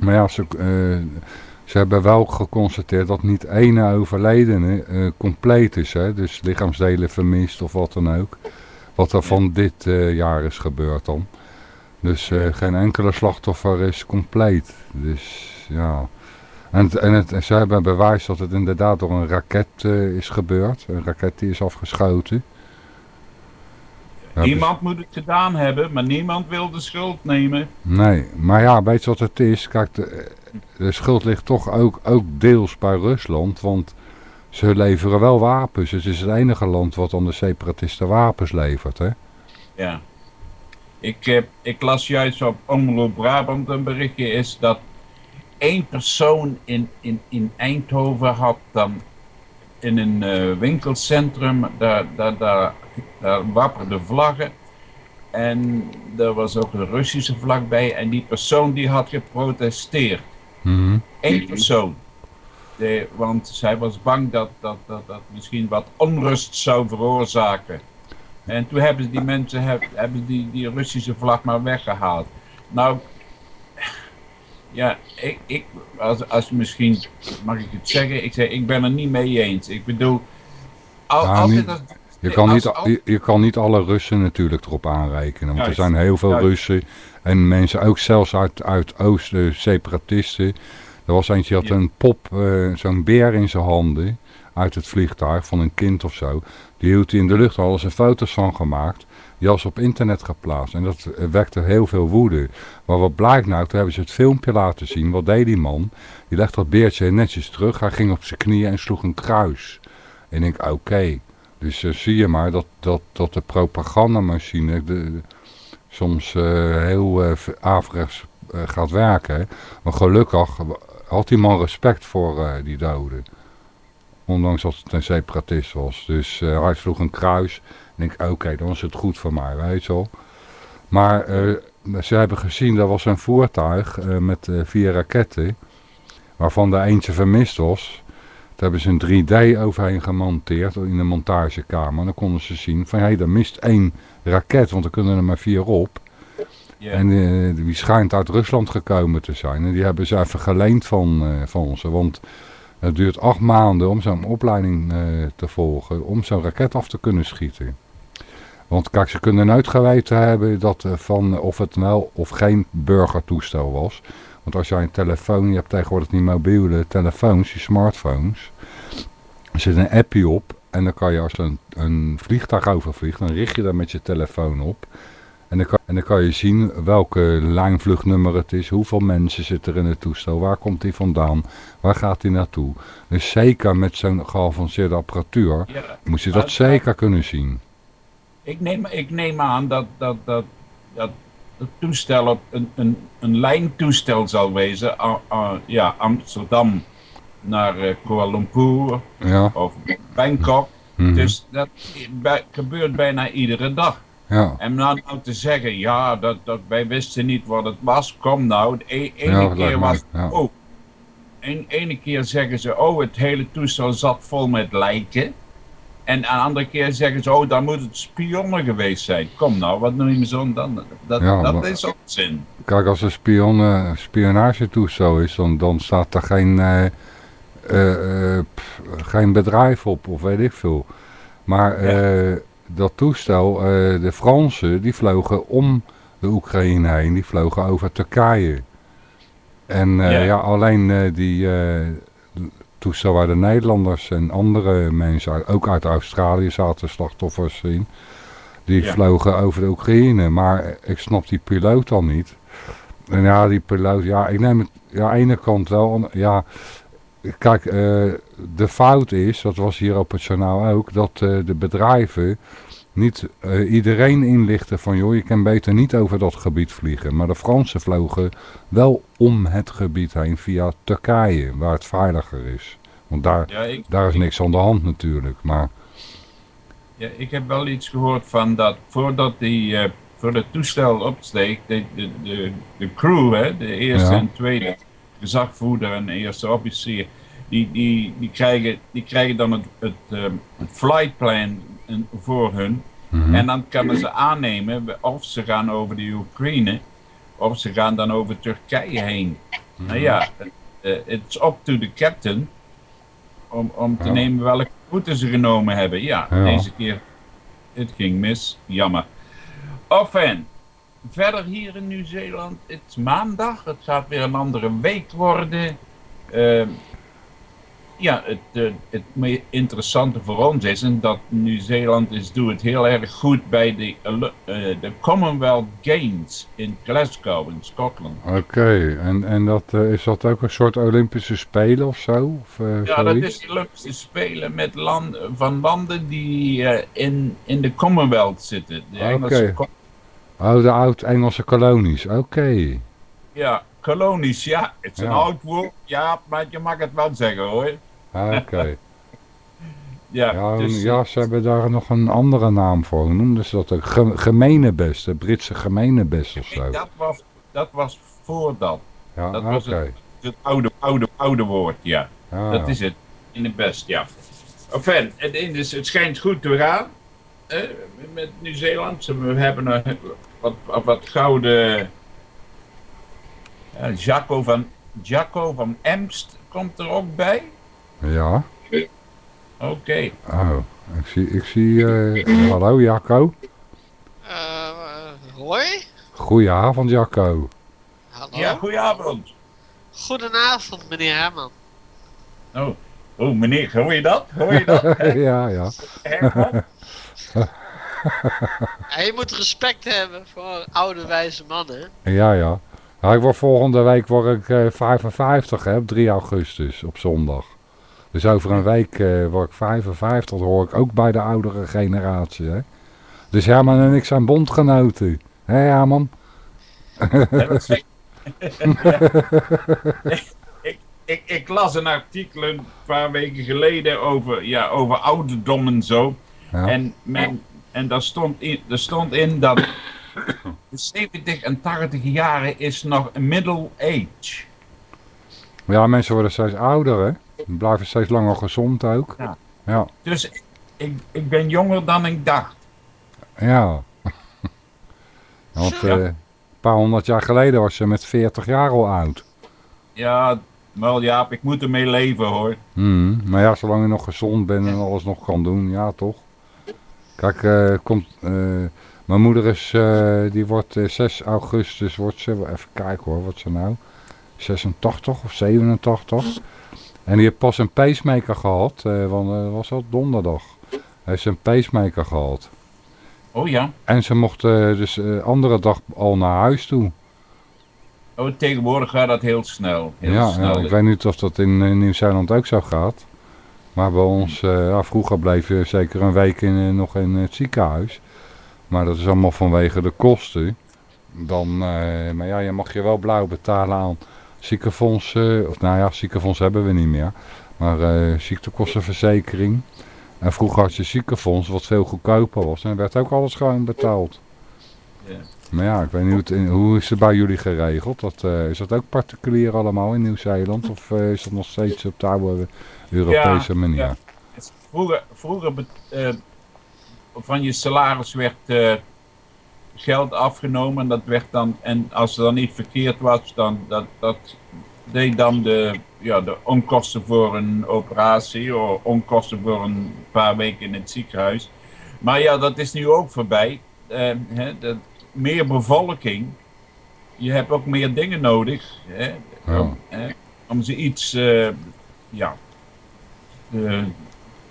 maar ja, ze, eh, ze hebben wel geconstateerd dat niet ene overledene eh, compleet is. Hè? Dus lichaamsdelen vermist of wat dan ook. Wat er van dit eh, jaar is gebeurd dan. Dus geen enkele slachtoffer is compleet. Dus ja. En, het, en het, ze hebben bewijs dat het inderdaad door een raket is gebeurd. Een raket die is afgeschoten. Dus- Niemand moet het gedaan hebben, maar niemand wil de schuld nemen. Nee, maar ja, weet je wat het is? Kijk, de, de schuld ligt toch ook, ook deels bij Rusland, want ze leveren wel wapens. Het is het enige land wat aan de separatisten wapens levert, hè? Ja. Ik, ik las juist op Omroep Brabant een berichtje is dat één persoon in, in, in Eindhoven had dan in een eh, winkelcentrum, daar, daar, daar, daar wapperden vlaggen. En er was ook een Russische vlag bij en die persoon die had geprotesteerd. Mhm. Eén persoon. De, want zij was bang dat dat, dat dat misschien wat onrust zou veroorzaken. En toen hebben die mensen heb, hebben die, die Russische vlag maar weggehaald. Nou, ja, ik, ik als, als misschien mag ik het zeggen, ik zeg, ik ben er niet mee eens. Ik bedoel, al, als als- Je kan, als- niet, je, je kan niet alle Russen natuurlijk erop aanrekenen. Want er zijn heel veel juist. Russen en mensen ook zelfs uit, uit Oosten, separatisten. Er was eentje die had Ja. een pop, eh, zo'n beer in zijn handen uit het vliegtuig van een kind of zo. Die hield hij in de lucht, daar hadden ze foto's van gemaakt. Was op internet geplaatst en dat eh, wekte heel veel woede. Maar wat blijkt nou, toen hebben ze het filmpje laten zien. Wat deed die man? Die legde dat beertje netjes terug. Hij ging op zijn knieën en sloeg een kruis. En ik oké. Dus eh, zie je maar dat, dat, dat de propagandamachine de, soms eh, heel eh, averechts gaat werken. Maar gelukkig had die man respect voor die doden. Ondanks dat het een separatist was. Dus hij sloeg een kruis. En ik denk, oké, dan is het goed voor mij, weet je wel. Maar eh, ze hebben gezien, dat was een voertuig eh, met eh, vier raketten. Waarvan de eentje vermist was. Daar hebben ze een 3D overheen gemonteerd in de montagekamer. Dan konden ze zien van, hé, hey, er mist één raket, want er kunnen er maar vier op. En die schijnt uit Rusland gekomen te zijn. En die hebben ze even geleend van, van ons. Want het duurt acht maanden om zo'n opleiding te volgen. Om zo'n raket af te kunnen schieten. Want kijk, ze kunnen nooit geweten hebben dat, van of het wel of geen burgertoestel was. Want als jij een telefoon, je hebt tegenwoordig die mobiele telefoons, die smartphones. Er zit een appje op. En dan kan je als een, een vliegtuig overvliegt, dan richt je daar met je telefoon op. En dan, kan, en dan kan je zien welke lijnvluchtnummer het is, hoeveel mensen zitten er in het toestel, waar komt die vandaan, waar gaat die naartoe. Dus zeker met zo'n geavanceerde apparatuur Ja. moet je dat zeker kunnen zien. Ik neem, ik neem aan dat, dat, dat, dat het toestel op een, een, een lijntoestel zal wezen. ja, Amsterdam naar eh, Kuala Lumpur Ja, of Bangkok. mhm, Dus dat gebeurt bijna iedere dag. ja. En dan nou te zeggen, ja, dat, dat, wij wisten niet wat het was. Kom nou, de e- ene Ja, dat keer was ja. oh, ene keer zeggen ze, oh, het hele toestel zat vol met lijken. En een andere keer zeggen ze, oh, dan moet het spionnen geweest zijn. Kom nou, wat noem je zo dan? Dat, Ja, dat is onzin. Kijk, als een spion, eh, spionagetoestel is, dan, dan staat er geen, eh, eh, eh, pff, geen bedrijf op of weet ik veel. Maar dat toestel, eh, de Fransen, die vlogen om de Oekraïne heen, die vlogen over Turkije. En Ja. ja. alleen die toestel waar de Nederlanders en andere mensen, ook uit Australië zaten slachtoffers in, die Ja. vlogen over de Oekraïne. Maar ik snap die piloot dan niet. En ja, die piloot, ja, ik neem het, ja, aan de ene kant wel, ja, kijk, eh, de fout is, dat was hier op het journaal ook, dat eh, de bedrijven niet eh, iedereen inlichten van, joh, je kan beter niet over dat gebied vliegen. Maar de Fransen vlogen wel om het gebied heen via Turkije, waar het veiliger is. Want daar, Ja, ik, daar is niks aan de hand natuurlijk, maar ja, ik heb wel iets gehoord van dat voordat die, eh, voor het toestel opsteeg, de, de, de, de crew, hè, de eerste Ja. en tweede gezagvoerder en de eerste officier, die, die, die, krijgen, die krijgen dan het, het, ehm, het flightplan voor hun. Mhm. En dan kunnen ze aannemen of ze gaan over de Oekraïne of ze gaan dan over Turkije heen. Nou ja, eh, it's up to the captain om, om te Ja. nemen welke route ze genomen hebben. Ja, Ja. deze keer, het ging mis, jammer. Enfin, verder hier in Nieuw-Zeeland, het is maandag, het gaat weer een andere week worden. Ehm, ja, het, eh, het interessante voor ons is en dat Nieuw-Zeeland is, doet het heel erg goed bij de, Olu- eh, de Commonwealth Games in Glasgow in Scotland. Oké, en, en dat, eh, is dat ook een soort Olympische Spelen of zo? Of, eh, Ja, dat is de Olympische Spelen met land, van landen die eh, in, in de Commonwealth zitten. Oké. ko- Oh, de oud-Engelse kolonies, oké. ja, kolonies, ja. Het is een oud woord, ja, maar je mag het wel zeggen hoor. Ah, Oké. Ja, Ja, dus, ja, ze hebben daar nog een andere naam voor. Hoe noemden ze dat ook? Ge gemeenebest, de Britse gemeenebest of zo. dat, was, dat was voor dat. Ja, dat was het. Het oude, oude, oude woord, ja. Ja, Dat is het. In het best, ja. Enfin, het, is, het schijnt goed te gaan. eh, met Nieuw-Zeeland. We hebben een wat, wat, wat gouden... Uh, Jacco, van, Jacco van Emst komt er ook bij. Ja. Oké. Oh, ik zie... Ik zie eh, hallo Jacco. Eh, hoi? Goedenavond Jacco. Hallo? Ja, goedenavond. Goedenavond, meneer Herman. Oh, oh meneer, hoor je dat? Hoor je dat? ja, ja. Herman? Ja, je moet respect hebben voor oude wijze mannen. Ja, ja. Ik word volgende week word ik eh, 55, hè, op 3 augustus, op zondag. Dus over een week eh, word ik 55, dat hoor ik ook bij de oudere generatie, hè. Dus Herman en ik zijn bondgenoten. Hé Herman? Ja, dat zeg- ik, ik, ik las een artikel een paar weken geleden over, ja, over ouderdom en zo. Ja. En, men, en daar, stond in, daar stond in dat de 70 en 80 jaren is een middle age. Ja, mensen worden steeds ouder, hè. Blijven steeds langer gezond ook. Ja. Ja, Dus ik, ik ben jonger dan ik dacht. ja. Want Ja. eh, een paar honderd jaar geleden was ze met 40 jaar al oud. Ja, wel Jaap, ik moet ermee leven hoor. Hmm, maar ja, zolang je nog gezond bent en alles nog kan doen, ja toch. Kijk, eh, komt, eh, mijn moeder is, eh, die wordt eh, 6 augustus, wordt ze, even kijken hoor, wat ze nou, 86 of 87. En die heeft pas een pacemaker gehad, eh, want eh, was dat donderdag. Heeft ze een pacemaker gehad. Oh ja. En ze mocht eh, dus de andere dag al naar huis toe. Oh, tegenwoordig gaat dat heel snel. Heel ja, snel. ja, ik weet niet of dat in eh, Nieuw-Zeeland ook zo gaat. Maar bij ons, eh, ja, vroeger bleef je zeker een week in, nog in het ziekenhuis. Maar dat is allemaal vanwege de kosten. Dan, maar ja, je mag je wel blauw betalen aan ziekenfonds. eh, of nou ja, ziekenfonds hebben we niet meer. Maar eh, ziektekostenverzekering. En vroeger had je ziekenfonds wat veel goedkoper was. En werd ook alles gewoon betaald. Ja. Maar ja, ik weet niet hoe, het in- hoe is het bij jullie geregeld? Dat, eh, is dat ook particulier allemaal in Nieuw-Zeeland? Of is dat nog steeds op de oude Europese Ja, manier? ja. Vroeger, vroeger van je salaris werd geld afgenomen. En, dat werd dan, en als het dan niet verkeerd was, dan dat, dat deed dan de, ja, de onkosten voor een operatie. Of onkosten voor een paar weken in het ziekenhuis. Maar ja, dat is nu ook voorbij. Eh, hè, dat, meer bevolking. Je hebt ook meer dingen nodig. Hè, Ja. om, hè, om ze iets eh, ja, eh,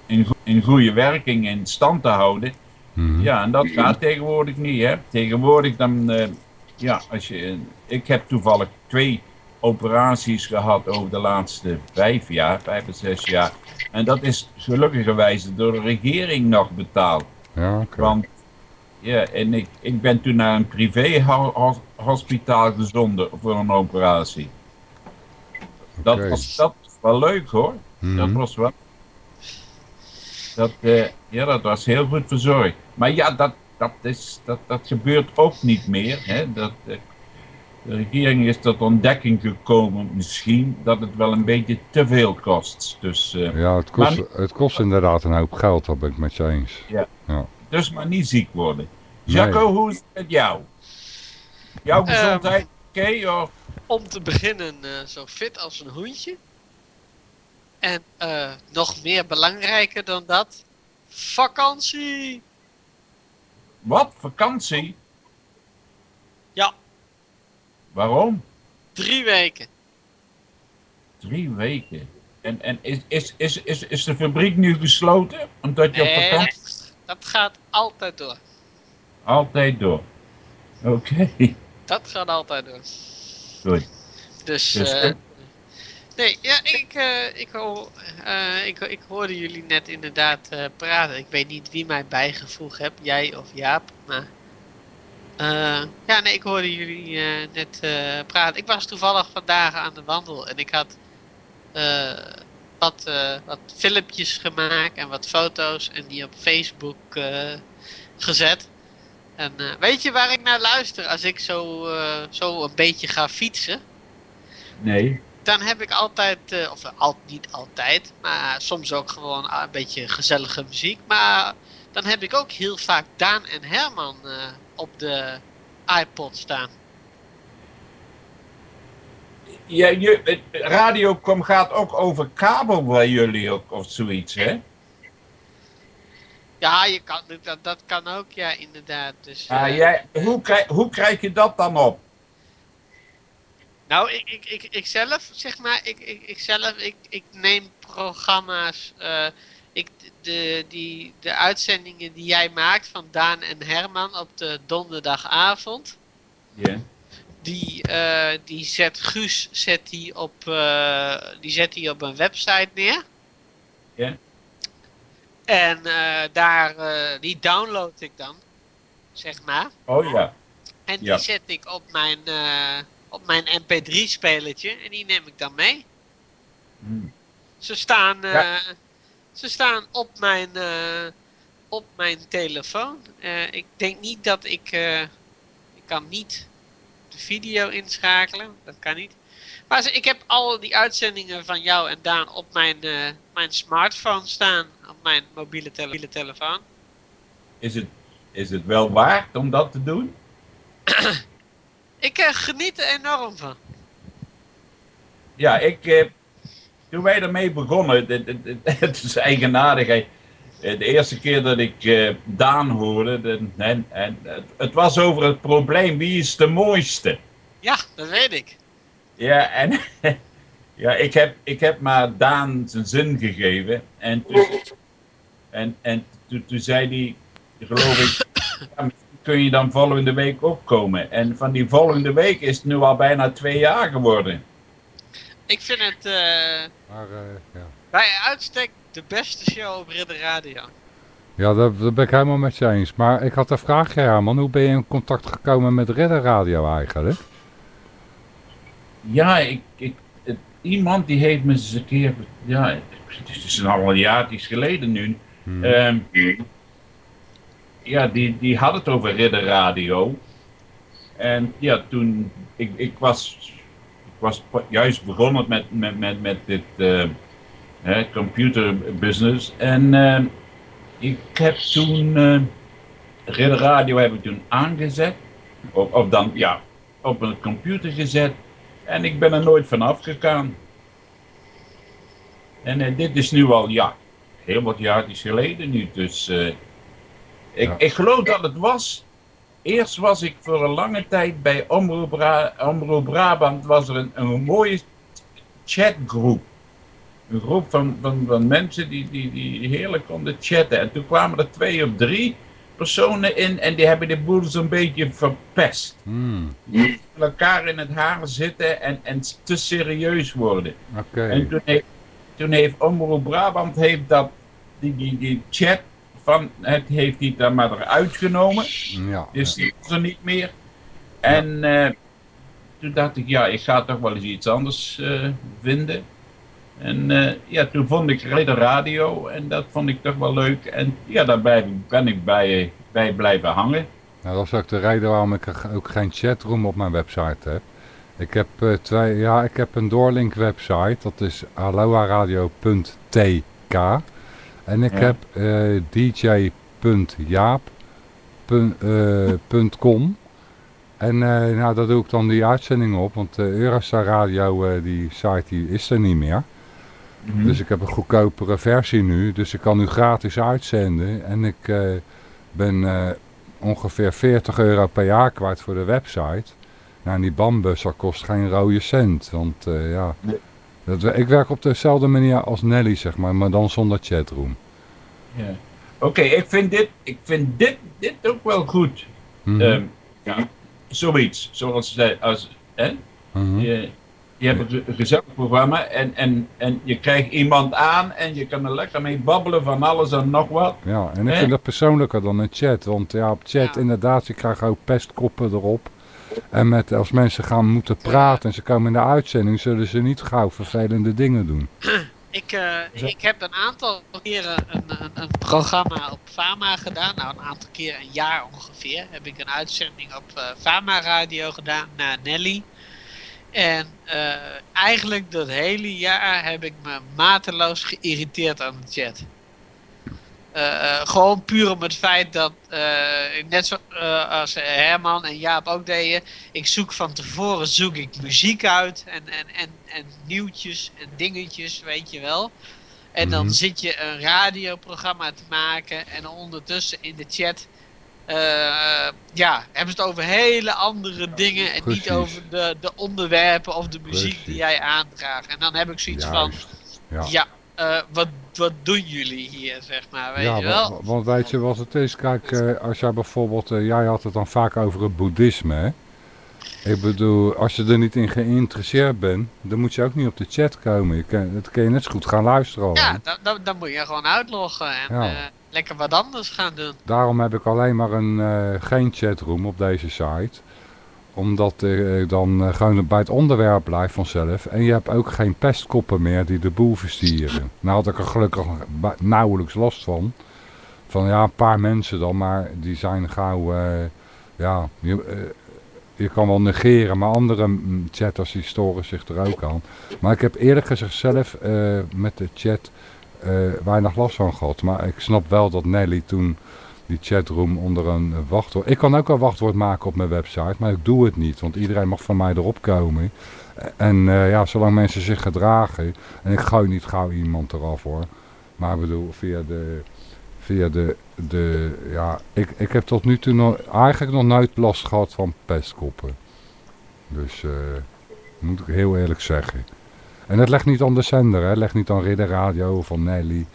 in, in goede werking in stand te houden. Mhm. Ja, en dat gaat tegenwoordig niet. Hè. Tegenwoordig dan, eh, ja, als je, ik heb toevallig twee operaties gehad over de laatste vijf jaar, vijf of zes jaar. En dat is gelukkigerwijze door de regering nog betaald. Ja, oké. Want, ja, en ik, ik ben toen naar een privé-hospitaal gezonden voor een operatie. Dat, was, dat was wel leuk hoor. Dat Mhm. was wel. Dat, eh, ja, dat was heel goed verzorgd. Maar ja, dat, dat, is, dat, dat gebeurt ook niet meer. Hè? Dat, eh, de regering is tot ontdekking gekomen, misschien, dat het wel een beetje te veel kost. Dus, eh, Ja, het kost, Maar- het kost inderdaad een hoop geld, dat ben ik met je eens. dus maar niet ziek worden. Jacco, hoe is het met jou? Jouw Ehm. gezondheid, oké? Om te beginnen eh, zo fit als een hoentje. En eh, nog meer belangrijker dan dat, vakantie. Wat? Vakantie? Ja. Waarom? Drie weken. Drie weken. En, en is, is, is, is, is de fabriek nu gesloten? Omdat je op vakantie... dat, gaat altijd door. Altijd door. Oké, Dat gaat altijd door. goed. Dus, Dus, eh, nee, ja, ik, eh, ik, hoor, eh, ik, ik hoorde jullie net inderdaad eh, praten. Ik weet niet wie mij bijgevoegd hebt, jij of Jaap, maar... ja, nee, ik hoorde jullie net praten. Ik was toevallig vandaag aan de wandel en ik had wat, wat filmpjes gemaakt en wat foto's en die op Facebook gezet. En weet je waar ik naar luister als ik zo, zo een beetje ga fietsen? Nee. Dan heb ik altijd, eh, of al, niet altijd, maar soms ook gewoon een beetje gezellige muziek. Maar dan heb ik ook heel vaak Daan en Herman eh, op de iPod staan. Ja, je, het Radiocom gaat ook over kabel bij jullie ook, of zoiets, hè? Ja, je kan, dat, dat kan ook, ja, inderdaad. Dus, Ah, eh, jij, hoe, krijg, hoe krijg je dat dan op? Nou, ik, ik, ik, ik zelf, zeg maar, ik, ik, ik zelf, ik, ik neem programma's, eh, ik, de, die, de uitzendingen die jij maakt van Daan en Herman op de donderdagavond, Ja. die, eh, die zet Guus zet die op, eh, die zet die op een website neer. Ja. En daar, die download ik dan, zeg maar. Oh ja. En die Ja. zet ik op mijn, op mijn mp3-spelertje en die neem ik dan mee. Hm. Ze staan, eh, Ja. ze staan op, mijn, eh, op mijn telefoon. Eh, ik denk niet dat ik. ik kan niet de video inschakelen. Dat kan niet. Maar ze- ik heb al die uitzendingen van jou en Daan op mijn, mijn smartphone staan. Op mijn mobiele, tele- mobiele telefoon. Is, het, is het wel waard om dat te doen? Ik eh, geniet er enorm van. Ja, ik, eh, toen wij ermee begonnen, het, het, is eigenaardig. Eh, De eerste keer dat ik Daan hoorde, de, en, en, het, het was over het probleem wie is de mooiste. Ja, dat weet ik. Ja, en ja, ik, heb, ik heb maar Daan zijn zin gegeven. En toen, en, en toen, toen zei hij, geloof ik, ja, kun je dan volgende week ook komen. En van die volgende week is het nu al bijna twee jaar geworden. Ik vind het eh, Maar eh, ja, bij uitstek de beste show op Ridder Radio. ja dat, dat ben ik helemaal met je eens. Maar ik had een vraagje, Herman. Hoe ben je in contact gekomen met Ridder Radio eigenlijk? Ja, ik, ik, het- iemand die heeft me eens een keer, ja, het is dus al een jaar is geleden nu. Hmm. Ehm, ja, die, die had het over Ridder Radio. En ja, toen, ik, ik was, ik was juist begonnen met, met, met, met dit eh, hè, computer business. En ehm, ik heb toen, eh Ridder Radio heb ik toen aangezet. Of, of dan, ja, op een computer gezet. En ik ben er nooit van afgegaan. En eh, dit is nu al, ja, heel wat jaartjes geleden nu. Dus eh, ik, ik geloof dat het was. Eerst was ik voor een lange tijd bij Omroep, Bra Omroep Brabant. Was er een, een mooie chatgroep. Een groep van, van, van mensen die, die, die heerlijk konden chatten. En toen kwamen er twee of drie personen in en die hebben de boel zo'n beetje verpest Hmm, elkaar in het haar zitten en, en te serieus worden. En toen heeft, toen heeft Omroep Brabant heeft dat, die, die, die chat van het heeft hij dan maar eruit genomen. Ja. Dus die was er niet meer. En eh, toen dacht ik, ja, ik ga toch wel eens iets anders eh, vinden. En eh, ja, toen vond ik Ridder Radio en dat vond ik toch wel leuk. En ja, daar ben, ik bij, bij blijven hangen. Nou, dat is ook de reden waarom ik ook geen chatroom op mijn website heb. Ik heb, twee, ja, ik heb een doorlink website, dat is aloaradio.tk. En ik Ja. heb eh dj.jaap.com. En eh, nou, daar doe ik dan die uitzending op, want de Eurostar Radio, eh, die site, die is er niet meer. Dus ik heb een goedkopere versie nu, dus ik kan nu gratis uitzenden. En ik eh, ben eh, ongeveer 40 euro per jaar kwijt voor de website. Nou, en die bambus, dat kost geen rode cent. Want eh, ja, Nee. Dat, ik werk op dezelfde manier als Nelly, zeg maar, maar dan zonder chatroom. Ja. Oké, ik vind dit, ik vind dit, dit ook wel goed. Mhm, Ehm, ja, zoiets, zoals ze zei, als, hè? mhm. Je, je hebt een ge- een gezellig programma en, en, en je krijgt iemand aan en je kan er lekker mee babbelen van alles en nog wat. Ja, en ik Hè? vind dat persoonlijker dan een chat. Want ja, op chat Ja. inderdaad, je krijgt ook pestkoppen erop. En als mensen gaan moeten praten en ze komen in de uitzending, zullen ze niet gauw vervelende dingen doen. Ik, eh, ik heb een aantal keren een, een, een programma op Fama gedaan. Nou, een aantal keer, een jaar ongeveer, heb ik een uitzending op eh, Fama Radio gedaan naar Nelly. En eh, eigenlijk dat hele jaar heb ik me mateloos geïrriteerd aan de chat. Eh, eh, gewoon puur om het feit dat, eh, net zo eh, als Herman en Jaap ook deden, ik zoek van tevoren zoek ik muziek uit en, en, en, en nieuwtjes en dingetjes, weet je wel. En dan Mhm. zit je een radioprogramma te maken en ondertussen in de chat ja, hebben ze het over hele andere dingen en Precies. niet over de, de onderwerpen of de muziek die jij aandraagt. En dan heb ik zoiets van, ja, eh, wat, wat doen jullie hier, zeg maar, weet ja, je wel? wa- want weet je wat het is? Kijk, eh, als jij bijvoorbeeld, eh, jij had het dan vaak over het boeddhisme, hè? Ik bedoel, als je er niet in geïnteresseerd bent, dan moet je ook niet op de chat komen. Je kan, dat kun je net zo goed gaan luisteren al. Ja, dan, dan, dan moet je gewoon uitloggen en Ja. lekker wat anders gaan doen. Daarom heb ik alleen maar een, geen chatroom op deze site. Omdat ik dan eh, gewoon bij het onderwerp blijf vanzelf. En je hebt ook geen pestkoppen meer die de boel verstieren. Nou had ik er gelukkig nauwelijks last van. Van ja, een paar mensen dan, maar die zijn gauw... eh, ja, je, eh, kan wel negeren, maar andere mm, chatters die storen zich er ook aan. Maar ik heb eerlijk gezegd zelf eh, met de chat eh, weinig last van gehad. Maar ik snap wel dat Nelly toen die chatroom onder een wachtwoord... Ik kan ook een wachtwoord maken op mijn website, maar ik doe het niet. Want iedereen mag van mij erop komen. En eh, ja, zolang mensen zich gedragen... En ik gooi niet gauw iemand eraf hoor. Maar ik bedoel, via de... Via de, de ja, ik, ik heb tot nu toe nog, eigenlijk nog nooit last gehad van pestkoppen. Dus, eh, moet ik heel eerlijk zeggen. En dat legt niet aan de zender, hè. Het legt niet aan Ridder Radio of Nelly.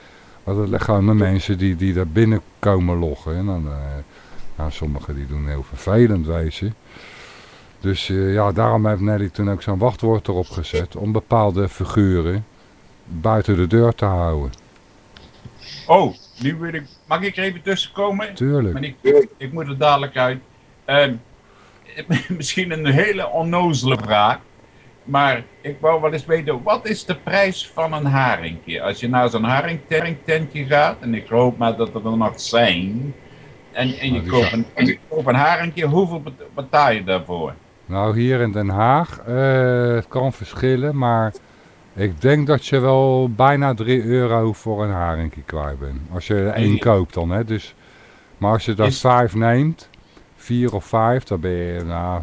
Maar dat legt gewoon aan mensen die, die daar binnen komen loggen. En dan, eh, nou, sommigen die doen heel vervelend, je. Dus eh, ja, daarom heeft Nelly toen ook zo'n wachtwoord erop gezet. Om bepaalde figuren buiten de deur te houden. Oh, nu wil ik... Mag ik er even tussenkomen? Tuurlijk. Maar ik, ik moet er dadelijk uit. Ehm, misschien een hele onnozele vraag. Maar ik wou wel eens weten, wat is de prijs van een haringje? Als je naar zo'n haringtentje gaat, en ik hoop maar dat er nog zijn, en, en je Nou, koopt een, en je koopt een haringje, hoeveel bet- betaal je daarvoor? Nou, hier in Den Haag, eh, het kan verschillen, maar ik denk dat je wel bijna 3 euro voor een haringje kwijt bent. Als je er één koopt dan, hè. Dus, maar als je er Is- vijf neemt, vier of vijf, dan ben je nou,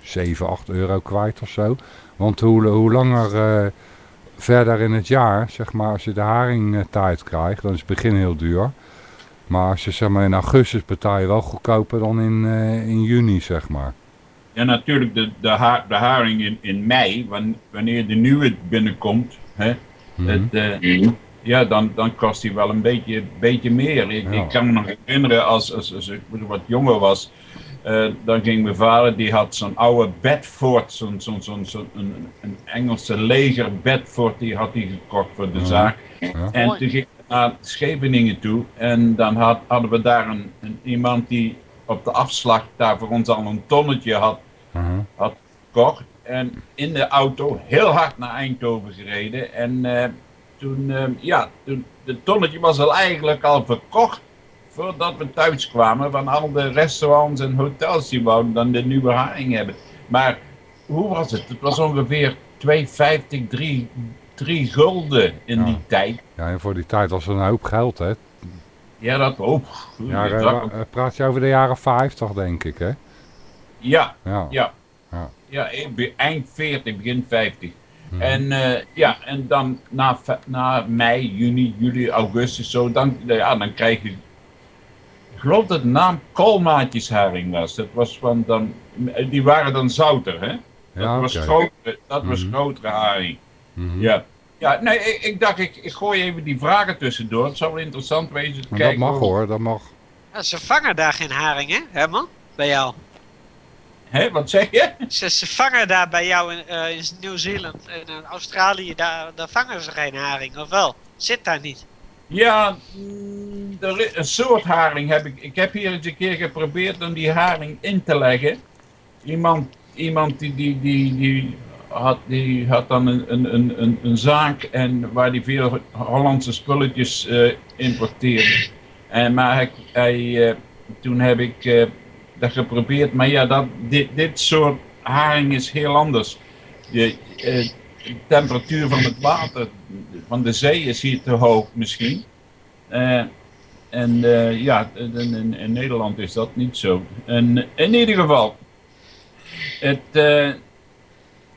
7, 8 euro kwijt of zo. Want hoe, hoe langer eh, verder in het jaar, zeg maar, als je de haringtijd krijgt, dan is het begin heel duur. Maar als je zeg maar in augustus betaal je wel goedkoper dan in, eh, in juni, zeg maar. Ja, natuurlijk de, de, ha- de haring in, in mei, wan- wanneer de nieuwe binnenkomt, hè, Mhm. het, eh, ja, dan, dan kost die wel een beetje, beetje meer. Ik, Ja. ik kan me nog herinneren, als, als, als ik wat jonger was, eh, dan ging mijn vader, die had zo'n oude Bedford, zo'n zo'n zo'n zo'n een, een Engelse leger Bedford, die had hij gekocht voor de Ja. zaak. Ja. En toen ging ik naar Scheveningen toe en dan had, hadden we daar een, een, iemand die op de afslag daar voor ons al een tonnetje had Mhm. gekocht. En in de auto heel hard naar Eindhoven gereden. En eh, toen, eh, ja, toen, de tonnetje was al eigenlijk al verkocht voordat we thuis kwamen. Want al de restaurants en hotels die wouden dan de nieuwe haring hebben. Maar hoe was het? Het was ongeveer 2,50, 3, 3 gulden in Ja. die tijd. Ja, en voor die tijd was het een hoop geld, hè. Ja, dat ook. Ja, eh, eh, praat je over de jaren 50, denk ik, hè? ja, Ja. ja. Ja. Eind 40, begin 50. Mhm. En eh, ja, en dan na, na mei, juni, juli, augustus, zo, dan, ja, dan krijg je. Ik geloof dat de naam koolmaatjesharing was. Dat was van dan, die waren dan zouter, hè? Dat Ja, was, oké. grotere, dat was Mhm. grotere haring. Mhm. Ja. Ja, nee, ik, ik dacht, ik, ik gooi even die vragen tussendoor. Het zou wel interessant wezen te Maar kijken. dat mag hoor, dat mag. Ja, ze vangen daar geen haring, hè, Herman? Bij jou. Hè, wat zeg je? Ze, ze vangen daar bij jou in, eh, in Nieuw-Zeeland en in Australië, daar, daar vangen ze geen haring, of wel? Zit daar niet. Ja, mm, een soort haring heb ik. Ik heb hier eens een keer geprobeerd om die haring in te leggen. Iemand, iemand die, die, die, die, had, die had dan een, een, een, een, zaak en waar die veel Hollandse spulletjes eh, importeerde. En, maar hij, eh, toen heb ik eh, dat geprobeerd. Maar ja, dat, dit, dit soort haring is heel anders. De, eh, de temperatuur van het water, van de zee is hier te hoog misschien. Eh, En eh, ja, in, in, Nederland is dat niet zo. En in ieder geval, het, eh,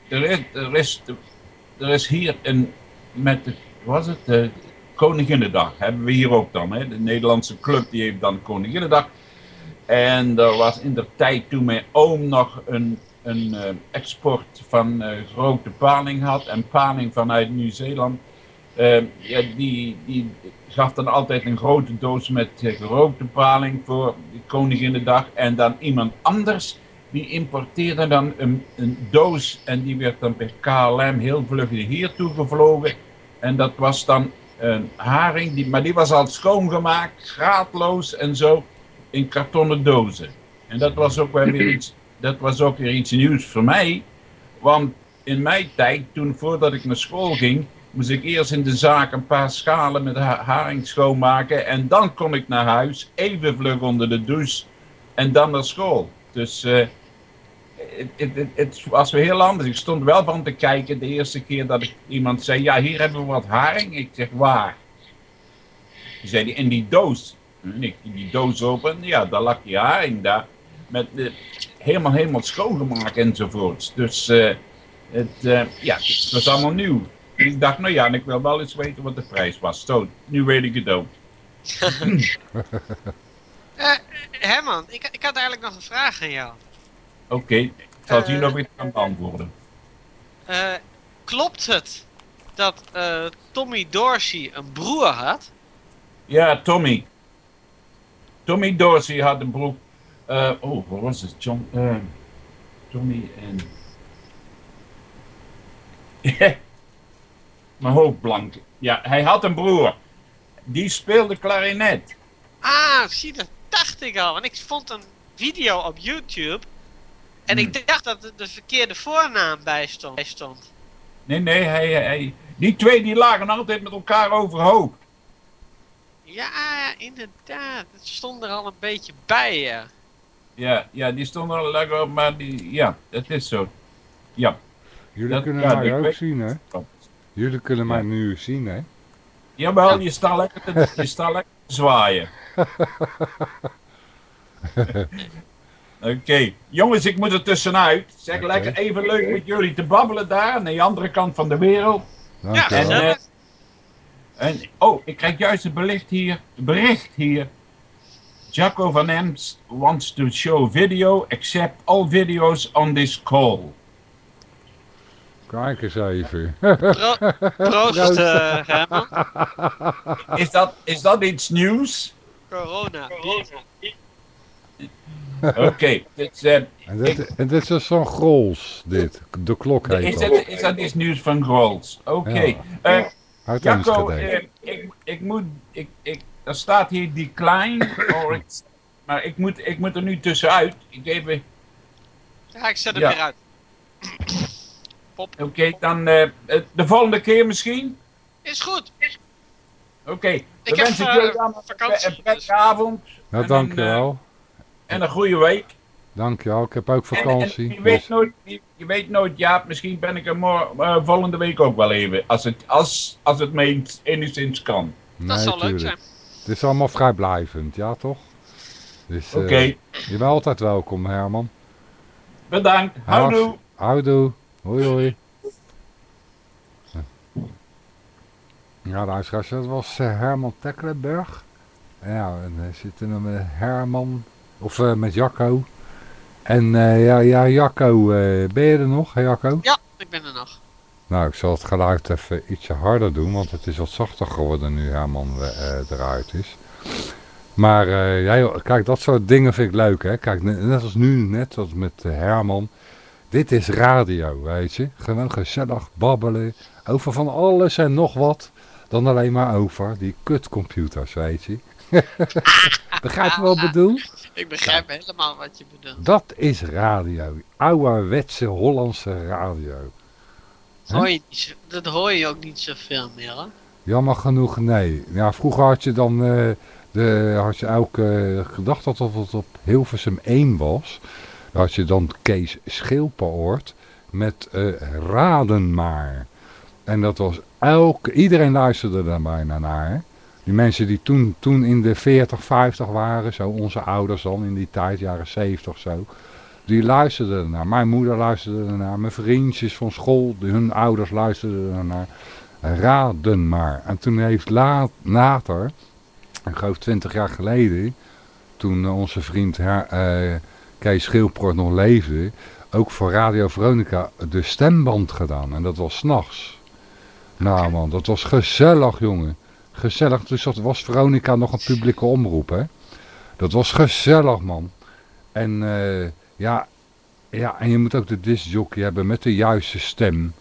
er, is, er, is, er is hier een, met de, was het, de Koninginnedag, hebben we hier ook dan. Hè? De Nederlandse club die heeft dan Koninginnedag. En er was in de tijd toen mijn oom nog een, een eh, export van eh, grote paling had. En paling vanuit Nieuw-Zeeland. Eh, ja, die, die gaf dan altijd een grote doos met uh, gerookte paling voor de Koninginnedag. En dan iemand anders die importeerde dan een, een doos. En die werd dan per KLM heel vlug hier toegevlogen. En dat was dan een haring, die, maar die was al schoongemaakt, graadloos en zo in kartonnen dozen. En dat was ook wel weer iets, dat was ook weer iets nieuws voor mij. Want in mijn tijd, toen voordat ik naar school ging, moest ik eerst in de zaak een paar schalen met ha haring schoonmaken. En dan kon ik naar huis, even vlug onder de douche en dan naar school. Dus uh, het, was weer heel anders. Ik stond wel van te kijken de eerste keer dat ik iemand zei, ja hier hebben we wat haring. Ik zeg, waar? Toen zei in die doos. En ik die doos open, ja, daar lag die haring daar. Met uh, helemaal, helemaal schoongemaakt enzovoorts. Dus uh, het, uh, ja, het was allemaal nieuw. Ik dacht, nou ja, ik wil wel eens weten wat de prijs was. Zo, nu weet ik het ook. Herman, ik, ik had eigenlijk nog een vraag aan jou. Oké, okay. ik zal het hier nog weer aan beantwoorden. klopt het dat Tommy Dorsey een broer had? Ja, Tommy. Tommy Dorsey had een broer. Uh, oh, wat was het? John, uh, Tommy en. Mijn hoofd blank. Ja, hij had een broer. Die speelde klarinet. Ah, zie, dat dacht ik al. Want ik vond een video op YouTube. En hmm. ik dacht dat er de verkeerde voornaam bij stond. stond. Nee, nee, hij, hij, die twee die lagen altijd met elkaar overhoop. Ja, inderdaad. Het stond er al een beetje bij, ja. Ja, ja die stonden er lekker op, maar die, ja, het is zo. Ja. Jullie dat, kunnen ja, mij ook weet... zien, hè? Jullie kunnen mij nu zien, hè? Jawel, ja. je staat lekker te, je staat lekker te zwaaien. Oké, okay. jongens, ik moet er tussenuit. Zeg okay. lekker even leuk met jullie te babbelen daar, aan de andere kant van de wereld. Dank ja, en, uh, en, oh, ik krijg juist een bericht hier. Bericht hier. Jaco van Ems wants to show video, accept all videos on this call. Kijk eens even. Pro proost, uh, Herman. Is dat, is dat iets nieuws? Corona. Oké, okay, dit, uh, en, dit, en dit is zo'n Grols, dit. De klok heet is, dat, is dat iets nieuws van Grols? Oké. Okay. Ja. Uh, uh, ik, ik moet, ik, ik, er staat hier decline, or maar ik moet, ik moet er nu tussenuit. Ik even... Ja, ik zet hem ja. weer uit. Oké, okay, dan uh, de volgende keer misschien? Is goed. Oké, okay, ik heb uh, vakantie. Een prettige avond. Ja, dankjewel. En een goede week. Dankjewel, ik heb ook vakantie. En, en je, weet dus... nooit, je, je, weet nooit, ja, misschien ben ik er morgen, uh, volgende week ook wel even. Als het, als, als het me enigszins kan. Nee, dat zal leuk zijn. Het is allemaal vrijblijvend, ja toch? Dus, Oké. Okay. Uh, je bent altijd welkom, Herman. Bedankt. Houdoe. Houdoe. Hoi hoi. Ja, luisteraars, dat was uh, Herman Tecklenburg. Ja, en we zitten nu met Herman, of uh, met Jacco. En uh, ja, ja, Jacco, ben je er nog, Jacco? Ja, ik ben er nog. Nou, ik zal het geluid even ietsje harder doen, want het is wat zachter geworden nu Herman eruit is. Maar uh, ja, kijk, dat soort dingen vind ik leuk, hè. Kijk, net als nu, net als met Herman. Dit is radio, weet je. Gewoon gezellig babbelen over van alles en nog wat. Dan alleen maar over die kutcomputers, weet je. begrijp je wat ik bedoel? Ik begrijp ja. helemaal wat je bedoelt. Dat is radio. Ouderwetse Hollandse radio. Hoor je niet zo, dat hoor je ook niet zoveel meer, hè? Jammer genoeg, nee. Ja, vroeger had je dan... Uh, de, had je ook uh, gedacht dat het op Hilversum 1 was. Dan had je dan Kees Schilperoort met uh, Raden maar. En dat was elke... Iedereen luisterde daar bijna naar. Die mensen die toen, toen in de 40, 50 waren, zo onze ouders dan in die tijd, jaren 70 zo. Die luisterden ernaar. Mijn moeder luisterde ernaar. Mijn vriendjes van school, hun ouders luisterden ernaar. Raden maar. En toen heeft la, later, ik geloof 20 jaar geleden, toen eh, onze vriend her, eh, Kees Schilport nog leefde, ook voor Radio Veronica de stemband gedaan. En dat was s'nachts. Nou man, dat was gezellig jongen. Gezellig, dus dat was Veronica nog een publieke omroep hè. Dat was gezellig man. En eh, ja, ja, en je moet ook de discjockey hebben met de juiste stem.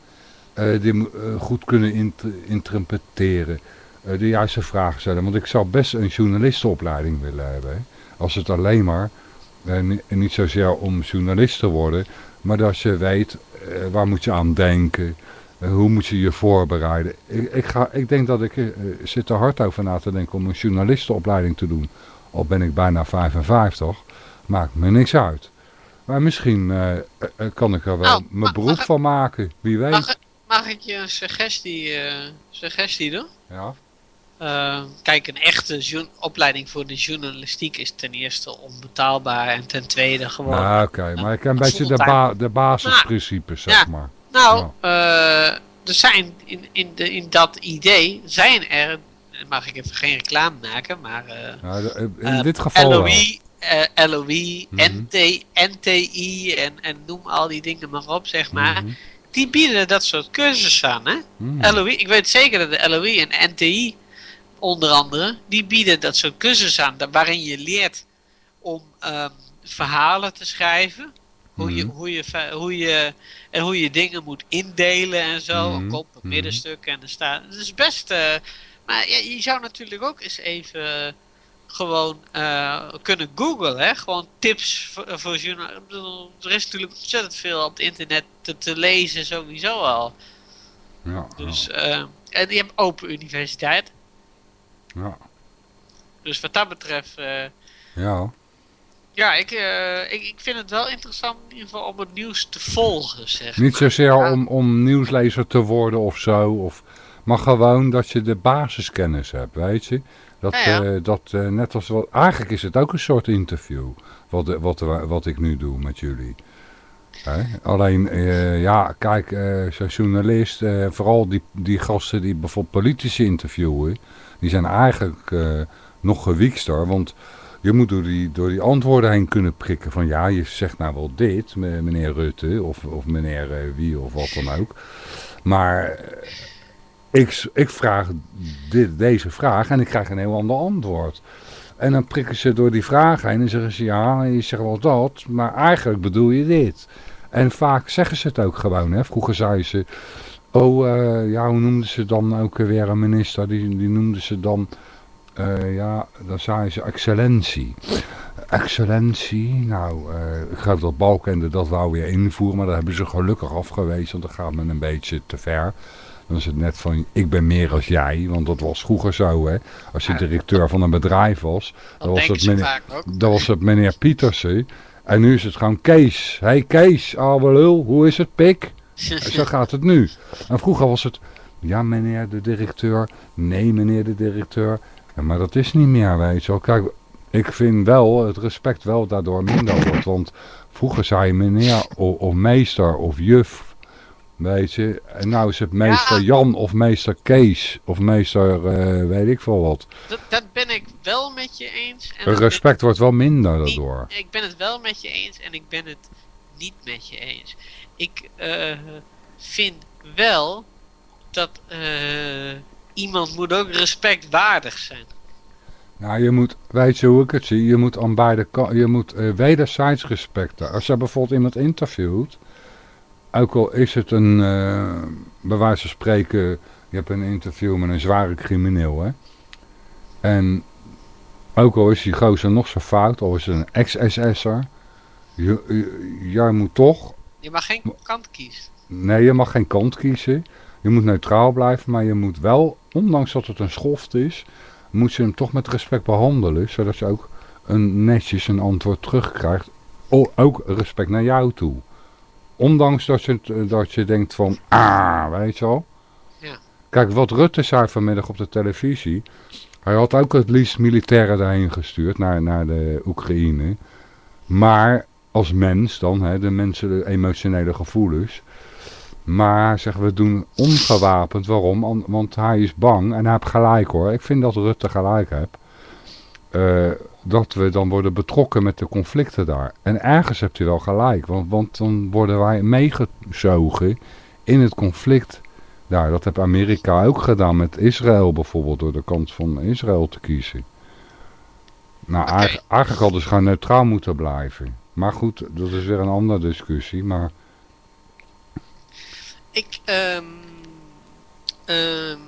Eh, die eh, goed kunnen int interpreteren. Eh, de juiste vragen stellen. Want ik zou best een journalistenopleiding willen hebben. Als het alleen maar, ni- niet zozeer om journalist te worden. Maar dat je weet, waar moet je aan denken. hoe moet je je voorbereiden. Ik, ga, ik denk dat ik zit er hard over na te denken om een journalistenopleiding te doen. Al ben ik bijna 55. Maakt me niks uit. Maar misschien eh, eh, kan ik er wel Nou, mijn beroep van maken. Wie weet. Mag, ik- mag ik je een suggestie, eh, suggestie doen? Ja. Kijk, een echte opleiding voor de journalistiek is ten eerste onbetaalbaar en ten tweede gewoon... Nou, Oké, maar ik ken een beetje de, ba de basisprincipes, zeg Ja. maar. Nou, er zijn in, in, de, in dat idee zijn er, mag ik even geen reclame maken, maar Nou, de- in dit geval. LOE, eh, LOE Mhm. NT, NTI en, en noem al die dingen maar op, zeg maar. Mhm. Die bieden dat soort cursussen aan, hè? LOE, ik weet zeker dat de LOE en NTI, onder andere, die bieden dat soort cursussen aan, waarin je leert om ehm, verhalen te schrijven. Hoe, je, Mhm. hoe, je, hoe je, en hoe je dingen moet indelen en zo. Een kop, een middenstuk en een staat. Het is best. eh, maar je zou natuurlijk ook eens even gewoon eh, kunnen googlen, hè? Gewoon tips voor, voor journa- ik bedoel, Er is natuurlijk ontzettend veel op het internet te, te lezen, sowieso al. Ja, Dus, eh, en je hebt open universiteit. ja, Dus wat dat betreft, eh, ja. ja, ik, ik, ik vind het wel interessant in ieder geval om het nieuws te volgen, zeg Niet zozeer Ja. om, om nieuwslezer te worden of zo, of, maar gewoon dat je de basiskennis hebt, weet je. Dat, Ja, ja. eh, dat eh, net als wat, eigenlijk is het ook een soort interview, wat, eh, wat, wat ik nu doe met jullie. Hè? Alleen, ja, kijk, zo'n journalist, vooral die, die gasten die bijvoorbeeld politici interviewen, die zijn eigenlijk nog gewiekster, want je moet door die, door die antwoorden heen kunnen prikken van ja, je zegt nou wel dit, me- meneer Rutte of, of meneer wie of wat dan ook. Maar ik, ik vraag dit, deze vraag en ik krijg een heel ander antwoord. En dan prikken ze door die vraag heen en zeggen ze ja, je zegt wel dat, maar eigenlijk bedoel je dit. En vaak zeggen ze het ook gewoon. Hè. Vroeger zeiden ze, oh eh, ja, hoe noemden ze dan ook weer een minister? Die, die noemden ze dan, eh, ja, dan zeiden ze excellentie. Excellentie, nou, eh, ik geloof dat Balkende dat wou weer invoeren, maar dat hebben ze gelukkig afgewezen, want dan gaat men een beetje te ver. Dan is het net van, ik ben meer als jij, want dat was vroeger zo, hè. Als je directeur van een bedrijf was, Dat dan was het meneer, dan was het meneer Pietersen. En nu is het gewoon Kees. Hey Kees, ouwe lul, hoe is het pik? Zo gaat het nu. En vroeger was het, ja meneer de directeur, nee meneer de directeur. Ja, maar dat is niet meer, weet je wel. Kijk, ik vind wel, het respect wel daardoor minder wordt. Want vroeger zei je meneer of, of meester of juf, weet je. En nou is het meester Ja. Jan of meester Kees of meester eh, weet ik veel wat. Dat, dat ben ik wel met je eens. En respect wordt wel minder niet- daardoor. Ik ben het wel met je eens en ik ben het niet met je eens. Ik eh, vind wel dat eh, iemand moet ook respectwaardig zijn. Nou, je moet, weet je hoe ik het zie, je moet aan beide kanten, je moet wederzijds respect hebben. Als je bijvoorbeeld iemand interviewt, ook al is het een, eh bij wijze van spreken, je hebt een interview met een zware crimineel, hè. En ook al is die gozer nog zo fout, al is het een ex-SS'er, jij moet toch, Je mag geen kant kiezen. nee, je mag geen kant kiezen. Je moet neutraal blijven, maar je moet wel, ondanks dat het een schoft is, moet je hem toch met respect behandelen, zodat je ook een netjes een antwoord terugkrijgt. Ook respect naar jou toe. Ondanks dat je, eh, dat je denkt van, ah, weet je wel. Ja. Kijk, wat Rutte zei vanmiddag op de televisie, Hij had ook het liefst militairen daarheen gestuurd, naar, naar de Oekraïne. Maar als mens dan, hè, de mensen, de emotionele gevoelens. Maar zegt, we doen ongewapend. Waarom? An- Want hij is bang. En hij heeft gelijk hoor. Ik vind dat Rutte gelijk heeft. eh, dat we dan worden betrokken met de conflicten daar. En ergens hebt u wel gelijk. Want, want dan worden wij meegezogen in het conflict daar. Dat heeft Amerika ook gedaan met Israël bijvoorbeeld. Door de kant van Israël te kiezen. Nou, eigenlijk, hadden ze gewoon neutraal moeten blijven. Maar goed, dat is weer een andere discussie. Maar Ik, ehm ehm,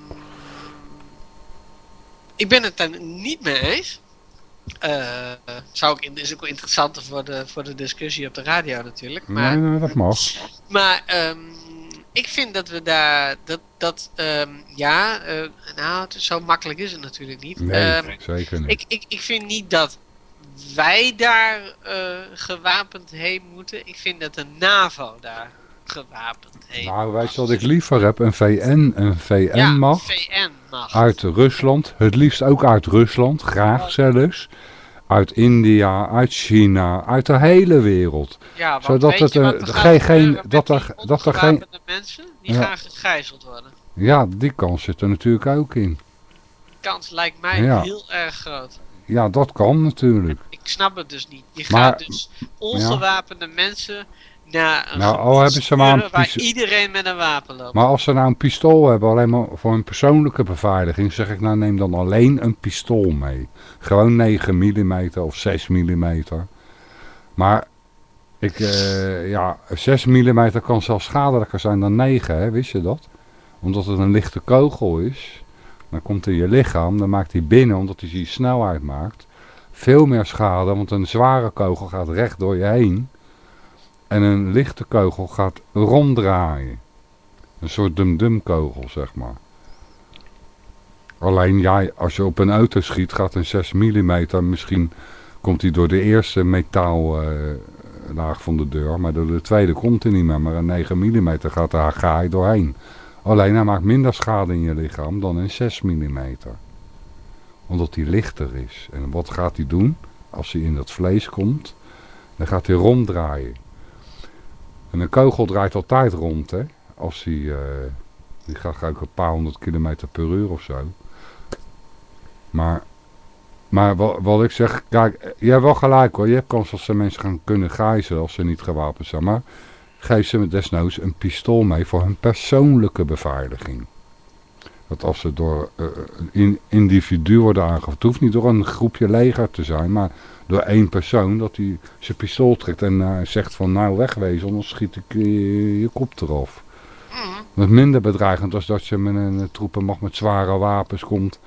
ik ben het daar niet mee eens. Eh, zou ik, in- is ook wel interessanter voor de, voor de discussie op de radio natuurlijk. Maar, nee, nee, dat mag. maar ehm, ik vind dat we daar, dat, dat ehm, ja, eh, nou, het zo makkelijk is het natuurlijk niet. Nee, Ehm, zeker niet. ik, ik, ik vind niet dat wij daar eh, gewapend heen moeten. Ik vind dat de NAVO daar gewapend heen Nou, weet je wat ik liever heb? Een VN, een VN ja, mag. VN mag. Uit Rusland, het liefst ook uit Rusland, graag zelfs. Uit India, uit China, uit de hele wereld. ja, zodat het, er geen- dat er- dat er geen- mensen, die Ja. gaan gegijzeld worden. Ja, die kans zit er natuurlijk ook in. Die kans lijkt mij Ja. heel erg groot. Ja, dat kan natuurlijk. Ik snap het dus niet. Je Maar- gaat dus ongewapende mensen Nou, al hebben ze maar een waar iedereen met een wapen loopt. Maar als ze nou een pistool hebben, alleen maar voor een persoonlijke beveiliging, zeg ik nou neem dan alleen een pistool mee. Gewoon 9 mm of 6 mm. Maar ik, eh, ja, 6 mm kan zelfs schadelijker zijn dan 9, hè? wist je dat? Omdat het een lichte kogel is, dan komt in je lichaam, dan maakt hij binnen, omdat hij die snelheid maakt, veel meer schade, want een zware kogel gaat recht door je heen. En een lichte kogel gaat ronddraaien. Een soort dum-dum kogel, zeg maar. Alleen ja, als je op een auto schiet, gaat een 6 mm. Misschien komt hij door de eerste metaal-laag van de deur. Maar door de tweede komt hij niet meer. Maar een 9 mm gaat daar gaai doorheen. Alleen hij maakt minder schade in je lichaam dan een 6 mm. Omdat hij lichter is. En wat gaat hij doen? Als hij in dat vlees komt, dan gaat hij ronddraaien. En een kogel draait altijd rond, hè. Als hij, eh, die gaat ook een paar honderd kilometer per uur of zo. Maar, maar wat, wat ik zeg, kijk, je hebt wel gelijk hoor. Je hebt kans dat ze mensen gaan kunnen gijzelen als ze niet gewapend zijn. Maar geef ze desnoods een pistool mee voor hun persoonlijke beveiliging. Dat als ze door eh, een in- individu worden aangevallen. Het hoeft niet door een groepje leger te zijn, maar door één persoon. Dat hij zijn pistool trekt en eh, zegt van nou wegwezen, anders schiet ik je, je kop eraf. Dat is minder bedreigend als dat je met een eh, troepenmacht met zware wapens komt.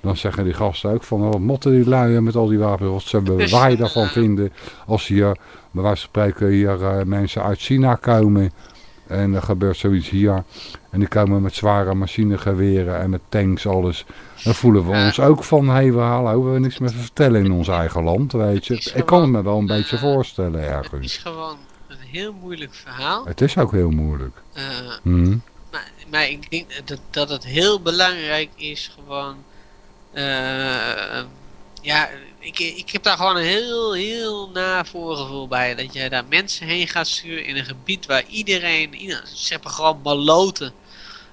Dan zeggen die gasten ook van wat motten die luien met al die wapens. Wat ze Dus, wij eh, daarvan vinden als hier, bij wijze van spreken, hier eh, mensen uit China komen. En er gebeurt zoiets hier. En die komen met zware machinegeweren en met tanks, alles. Dan voelen we ons ook van, hé, hey, we hallo, we hebben niks meer te vertellen in ons eigen land, weet je. Het Ik kan het me wel een beetje eh, voorstellen Het ergens. is gewoon een heel moeilijk verhaal. Het is ook heel moeilijk. Eh, Hm. maar, maar ik denk dat, dat het heel belangrijk is gewoon... eh, ja, ik, ik heb daar gewoon een heel, heel na voorgevoel bij. Dat je daar mensen heen gaat sturen in een gebied waar iedereen... ieder- Ze hebben gewoon maloten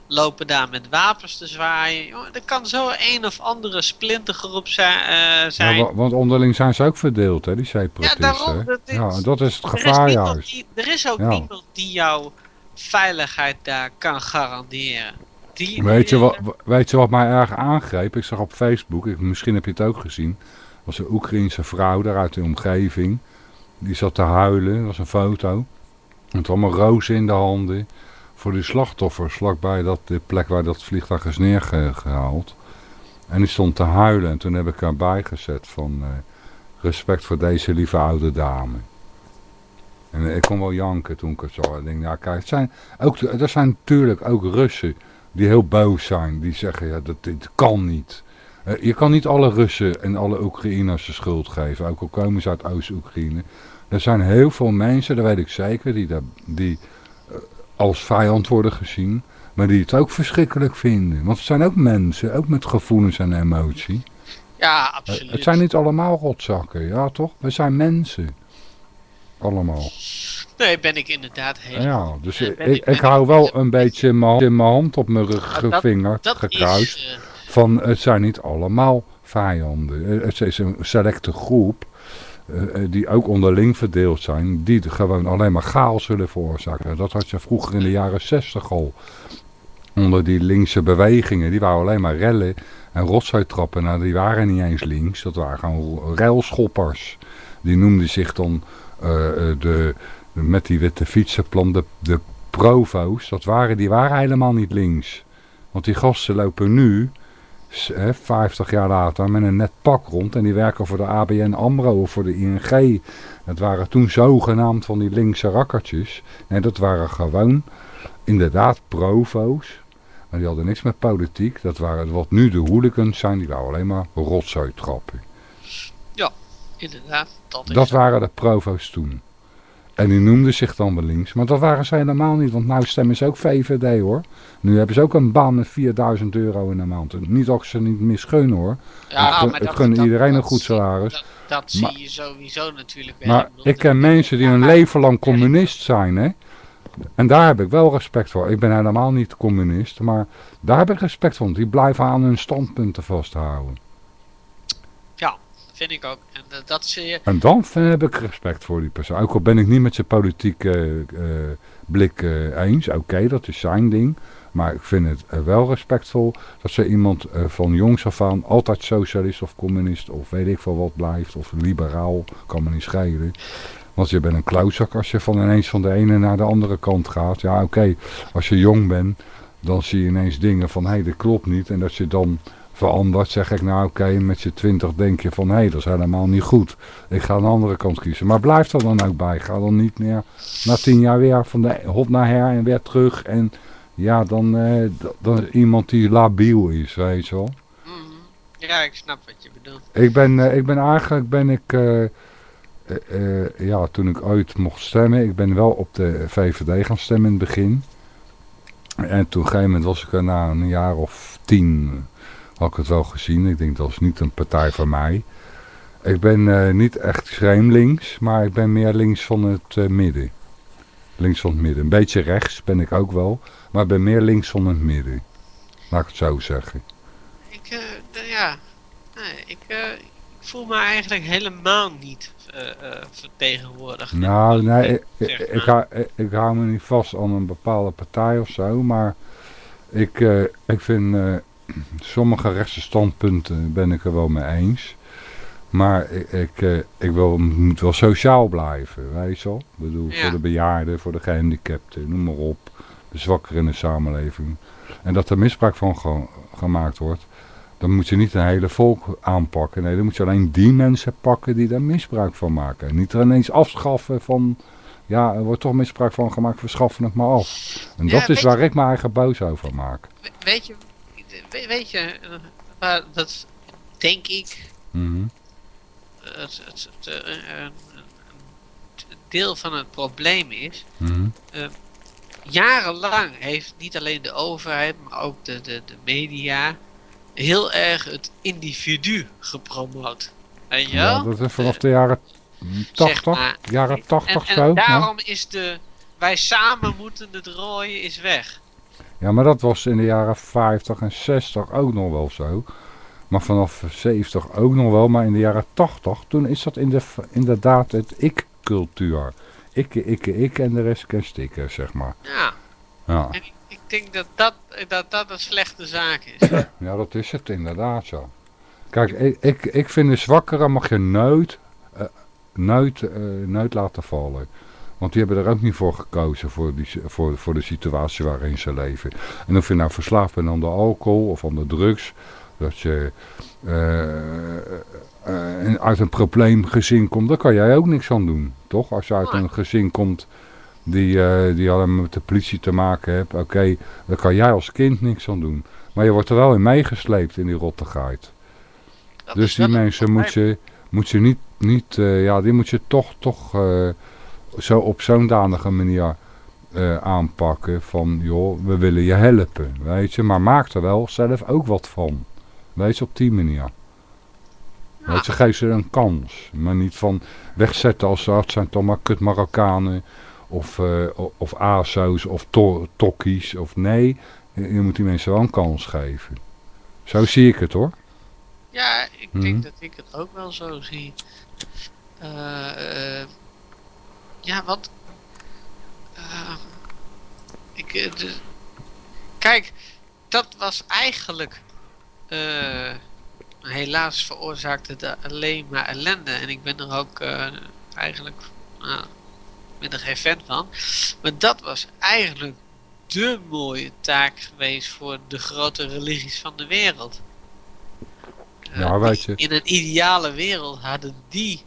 lopen daar met wapens te zwaaien. Jongen, er kan zo een of andere splintergroep zijn. eh, zijn. Ja, wa- want onderling zijn ze ook verdeeld, hè, die separatisten. daarom, dat is- ja, dat is het er, is gevaar juist. die, er is ook Ja. niemand die jouw veiligheid daar kan garanderen. Die, Weet je, wat, weet je wat mij erg aangreep? Ik zag op Facebook, ik, misschien heb je het ook gezien. Was een Oekraïense vrouw daar uit de omgeving. Die zat te huilen, dat was een foto. Met allemaal rozen in de handen. Voor die slachtoffers, vlakbij dat, de plek waar dat vliegtuig is neergehaald. En die stond te huilen. En toen heb ik haar bijgezet van eh, respect voor deze lieve oude dame. En ik kon wel janken toen ik het zag. Ik denk, ja kijk, het zijn ook, er zijn natuurlijk ook Russen die heel boos zijn. Die zeggen, ja, dat dit kan niet. Eh, je kan niet alle Russen en alle Oekraïners de schuld geven. Ook al komen ze uit Oost-Oekraïne. Er zijn heel veel mensen, dat weet ik zeker, die, daar, die eh, als vijand worden gezien. Maar die het ook verschrikkelijk vinden. Want het zijn ook mensen, ook met gevoelens en emotie. Ja, Eh, absoluut. Het zijn niet allemaal rotzakken, ja toch? We zijn mensen. Allemaal. Nee, ben ik inderdaad helemaal. Ja, dus ik, ik- hou wel een beetje mijn hand, op mijn rug gevingerd, gekruist. is... Van het zijn niet allemaal vijanden. Eh, Het is een selecte groep eh, eh, die ook onderling verdeeld zijn. Die gewoon alleen maar chaos zullen veroorzaken. Dat had je vroeger in de jaren zestig al. Onder die linkse bewegingen. Die waren alleen maar rellen en rotzooitrappen. Nou, die waren niet eens links. Dat waren gewoon railschoppers. Die noemden zich dan de, met die witte fietsenplan de, de provo's. Dat waren, die waren helemaal niet links. Want die gasten lopen nu, 50 jaar later, met een net pak rond. En die werken voor de ABN AMRO of voor de ING. Dat waren toen zogenaamd van die linkse rakkertjes. Nee, dat waren gewoon inderdaad provo's. Maar die hadden niks met politiek. Dat waren wat nu de hooligans zijn. Die waren alleen maar rotzooi trappen. inderdaad, dat is... Dat waren de provo's toen. En die noemden zich dan wel links. Maar dat waren ze helemaal niet. Want nu stemmen ze ook VVD hoor. Nu hebben ze ook een baan met 4000 euro in de maand. Niet dat ik ze niet misgun hoor. ja, ik gun, maar iedereen dat een goed salaris. Dat, dat Maar- zie je sowieso natuurlijk wel. Maar ik ken mensen die hun leven lang communist zijn hè. En daar heb ik wel respect voor. Ik ben helemaal niet communist. Maar daar heb ik respect voor. want Die blijven aan hun standpunten vasthouden. Vind ik ook. En eh, dat. En dan vind- heb ik respect voor die persoon. Ook al ben ik niet met zijn politieke eh, blik eh, eens. Oké, dat is zijn ding. Maar ik vind het eh, wel respectvol dat ze iemand eh, van jongs af aan altijd socialist of communist of weet ik veel wat blijft. Of liberaal, kan me niet schelen. Want je bent een klootzak als je van ineens van de ene naar de andere kant gaat. Ja oké, als je jong bent, dan zie je ineens dingen van hé, hey, dat klopt niet. En dat je dan verandert, zeg ik nou oké, met je twintig denk je van hé, hey, dat is helemaal niet goed. Ik ga een andere kant kiezen. Maar blijf er dan ook bij. Ga dan niet meer na tien jaar weer van de hop naar her en weer terug. En ja, dan, eh, dan is iemand die labiel is, weet je wel. Mhm. Ja, ik snap wat je bedoelt. Ik ben, eh, ik ben eigenlijk, ben ik, eh, eh, ja, toen ik ooit mocht stemmen, ik ben wel op de VVD gaan stemmen in het begin. En toen een gegeven moment was ik er na een jaar of tien, had ik het wel gezien. Ik denk dat is niet een partij voor mij. Ik ben eh, niet echt extreem links, maar ik ben meer links van het eh, midden. Links van het midden. Een beetje rechts ben ik ook wel, maar ik ben meer links van het midden. Laat ik het zo zeggen. Ik, eh, ja, nee, ik, ik voel me eigenlijk helemaal niet vertegenwoordigd. Nou, nee, ik, zeg ik, maar. ik, hou- ik, ik hou me niet vast aan een bepaalde partij of zo, maar ik, ik vind sommige rechtse standpunten ben ik er wel mee eens. Maar ik, ik, eh, ik wil, moet wel sociaal blijven, weet je wel. Ik bedoel, Ja. voor de bejaarden, voor de gehandicapten, noem maar op. De zwakkeren in de samenleving. En dat er misbruik van ge- gemaakt wordt, dan moet je niet een hele volk aanpakken. Nee, dan moet je alleen die mensen pakken die daar misbruik van maken. En niet er ineens afschaffen van, ja, er wordt toch misbruik van gemaakt, we schaffen het maar af. En Ja, dat is waar ik me eigen boos over maak. We- Weet je, weet je, waar dat denk ik Mhm. het, het, het, eh, een, deel van het probleem is. Mhm. Jarenlang heeft niet alleen de overheid, maar ook de, de, de media heel erg het individu gepromoot. Weet je wel? Ja, dat is vanaf de jaren Zeg 80, maar. jaren En, 80 en zo. ja. daarom is de wij samen moeten het rooien is weg. Ja, maar dat was in de jaren 50 en 60 ook nog wel zo. Maar vanaf 70 ook nog wel. Maar in de jaren 80, toen is dat in de, inderdaad het ik-cultuur. Ikke, ikke, ik en de rest kan stikken, zeg maar. Ja, Ja. en ik, ik denk dat dat, dat dat een slechte zaak is. ja, dat is het inderdaad zo. Kijk, ik, ik, ik vind de zwakkeren mag je nooit, eh, nooit, eh, nooit laten vallen. Want die hebben er ook niet voor gekozen, voor, die, voor, voor de situatie waarin ze leven. En of je nou verslaafd bent aan de alcohol of aan de drugs, dat je eh, eh, uit een probleemgezin komt, daar kan jij ook niks aan doen. Toch? Als je uit een gezin komt die, eh, die alleen met de politie te maken hebt, oké, daar kan jij als kind niks aan doen. Maar je wordt er wel in meegesleept in die rottigheid. Dat Dus die mensen moet je, moet je niet, niet eh, ja, die moet je toch, toch eh, zo op zo'n danige manier eh, aanpakken van, joh, we willen je helpen, weet je. Maar maak er wel zelf ook wat van. Weet je, op die manier. Weet je, geef ze een kans. Maar niet van wegzetten als ze zijn toch maar kut Marokkanen. Of, uh, of ASO's of to tokkies. Of nee, je moet die mensen wel een kans geven. Zo zie ik het hoor. Ja, ik denk mhm. dat ik het ook wel zo zie. Uh, ja, wat... ik, kijk, dat was eigenlijk helaas veroorzaakte het alleen maar ellende. En ik ben er ook uh, eigenlijk uh, ben er geen fan van. Maar dat was eigenlijk de mooie taak geweest voor de grote religies van de wereld. Ja, weet je. In een ideale wereld hadden die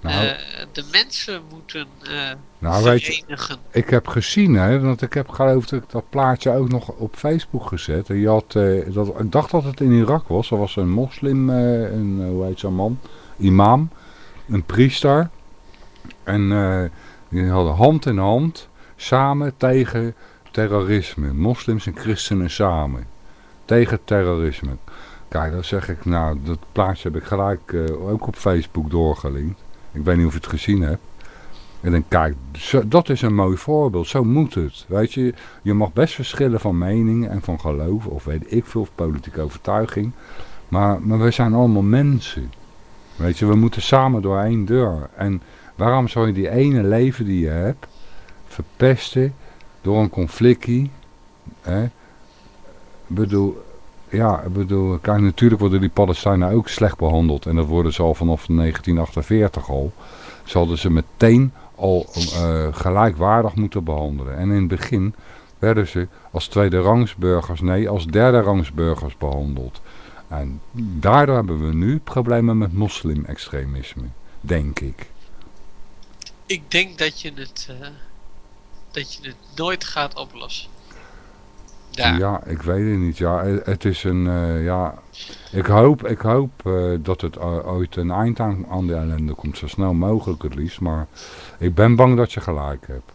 nou, uh, de mensen moeten uh, nou, verenigen. Je, ik heb gezien, hè, want ik heb geloof ik dat plaatje ook nog op Facebook gezet. En je had, uh, dat, ik dacht dat het in Irak was. Er was een moslim, een, hoe heet zo'n man, imam, een priester. En die hadden hand in hand samen tegen terrorisme. Moslims en christenen samen. Tegen terrorisme. Kijk, dan zeg ik, nou, dat plaatje heb ik gelijk ook op Facebook doorgelinkt. Ik weet niet of je het gezien hebt. En dan kijk, dat is een mooi voorbeeld. Zo moet het. Weet je, je mag best verschillen van mening en van geloof. Of weet ik veel, of politieke overtuiging. Maar, maar we zijn allemaal mensen. Weet je, we moeten samen door één deur. En waarom zou je die ene leven die je hebt verpesten door een conflictie? Ik bedoel, ja, ik bedoel, kijk, natuurlijk worden die Palestijnen ook slecht behandeld. En dat worden ze al vanaf 1948 al. Ze hadden ze meteen al uh, gelijkwaardig moeten behandelen. En in het begin werden ze als tweede rangsburgers, nee, als derde rangsburgers behandeld. En daardoor hebben we nu problemen met moslim-extremisme, denk ik. Ik denk dat je het, uh, dat je het nooit gaat oplossen. Ja. ik weet het niet. Ja, het is een, uh, ja, ik hoop, ik hoop uh, dat het ooit een eind aan, aan de ellende komt. Zo snel mogelijk het liefst. Maar ik ben bang dat je gelijk hebt.